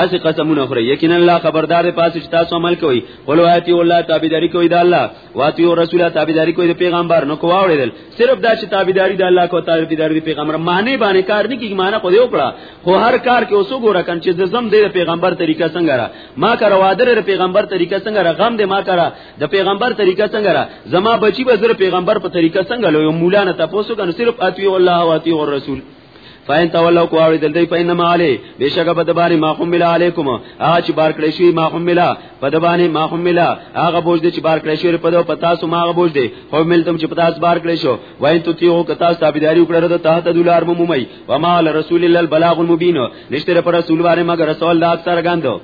اسی قسمونه خوري یقینا الله خبردار دی پاسې چې تاسو عمل کوي ولو آیاتی الله تابعداري کوي د الله واتی او رسول تابعداري کوي د پیغمبر نو کوواوړل صرف دا چې تابعداري د الله کو تابعداري د پیغمبر معنی باندې کار نه کیږي معنی خو دی وکړه خو هر کار کې اوسو ګوره کن چې زم دی د پیغمبر طریقه څنګه را ما کړه وادر د پیغمبر طریقه څنګه را غم دی ما کړه د پیغمبر طریقه څنګه را زما بچي به زر پیغمبر په طریقه څنګه لوی مولانا تاسو کنه صرف اتی الله واتی او رسول فاین تولو کو اوړي دلته پاین ما علی بشک په دبانی ما هم ملا علیکم اج بار کړی شي ما هم ملا په دبانی ما هم ملا هغه بوج دي چې بار کړی شي په دو پتا سو ما هغه بوج دي خو مل تم چې پتا سو بار کړی شو وای ته تیو کتا ستابداری وکړه ته ته دولار مومي و ما رسول الله البلاغ المبین نشته پر رسول باندې مگر رسول الله اکثر غاندو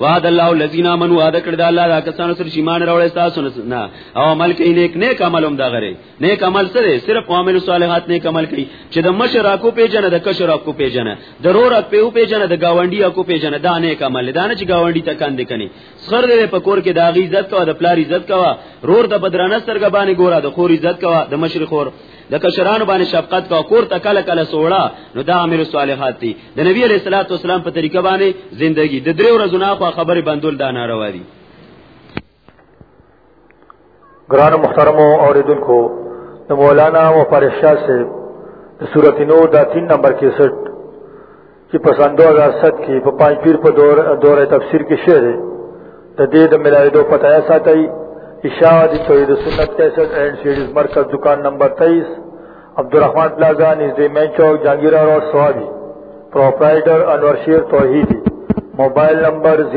وعد الله الذين امنوا وعده کړ د الله دا کسانو سره چې ایمان راوړل تاسو نه او عمل کوي نیک نیک عمل هم دا غره نیک عمل سره صرف عامل صالحات نیک عمل کوي چې د مشر کو پیژنه د کشر کو پیژنه د رور کو پیژنه د گاونډي کو پیژنه دا نیک عمل دا نه چې گاونډي ته کاندې کني سخر دې په کور کې د غي عزت کوا د پلار عزت کوا رور د بدرانه سرګبانې ګورا د خور عزت کوا د مشر خور د کشرانو باندې شفقت کا کور ته کله کله سوړه نو دا امر صالحات دي د نبی علیہ الصلوۃ والسلام په طریقه باندې زندگی د درې ورځې نه خو خبرې بندول دا ناروا دي ګران محترمو اوریدونکو د مولانا و فرشاد سے سورت نور دا 3 نمبر 61 چې په سن 2007 کې په پنځ پیر په دور دوره تفسیر کې شعر د دې د ملایدو پته یا ساتي اشاعت توحید سنت 63 اینڈ سیریز مرکز دکان نمبر 23 عبدالرحمن پلازا نږدې مین چوک جهانگیرا روډ سوابي پرپرایټر انور شیر توحیدی موبایل نمبر 03015710124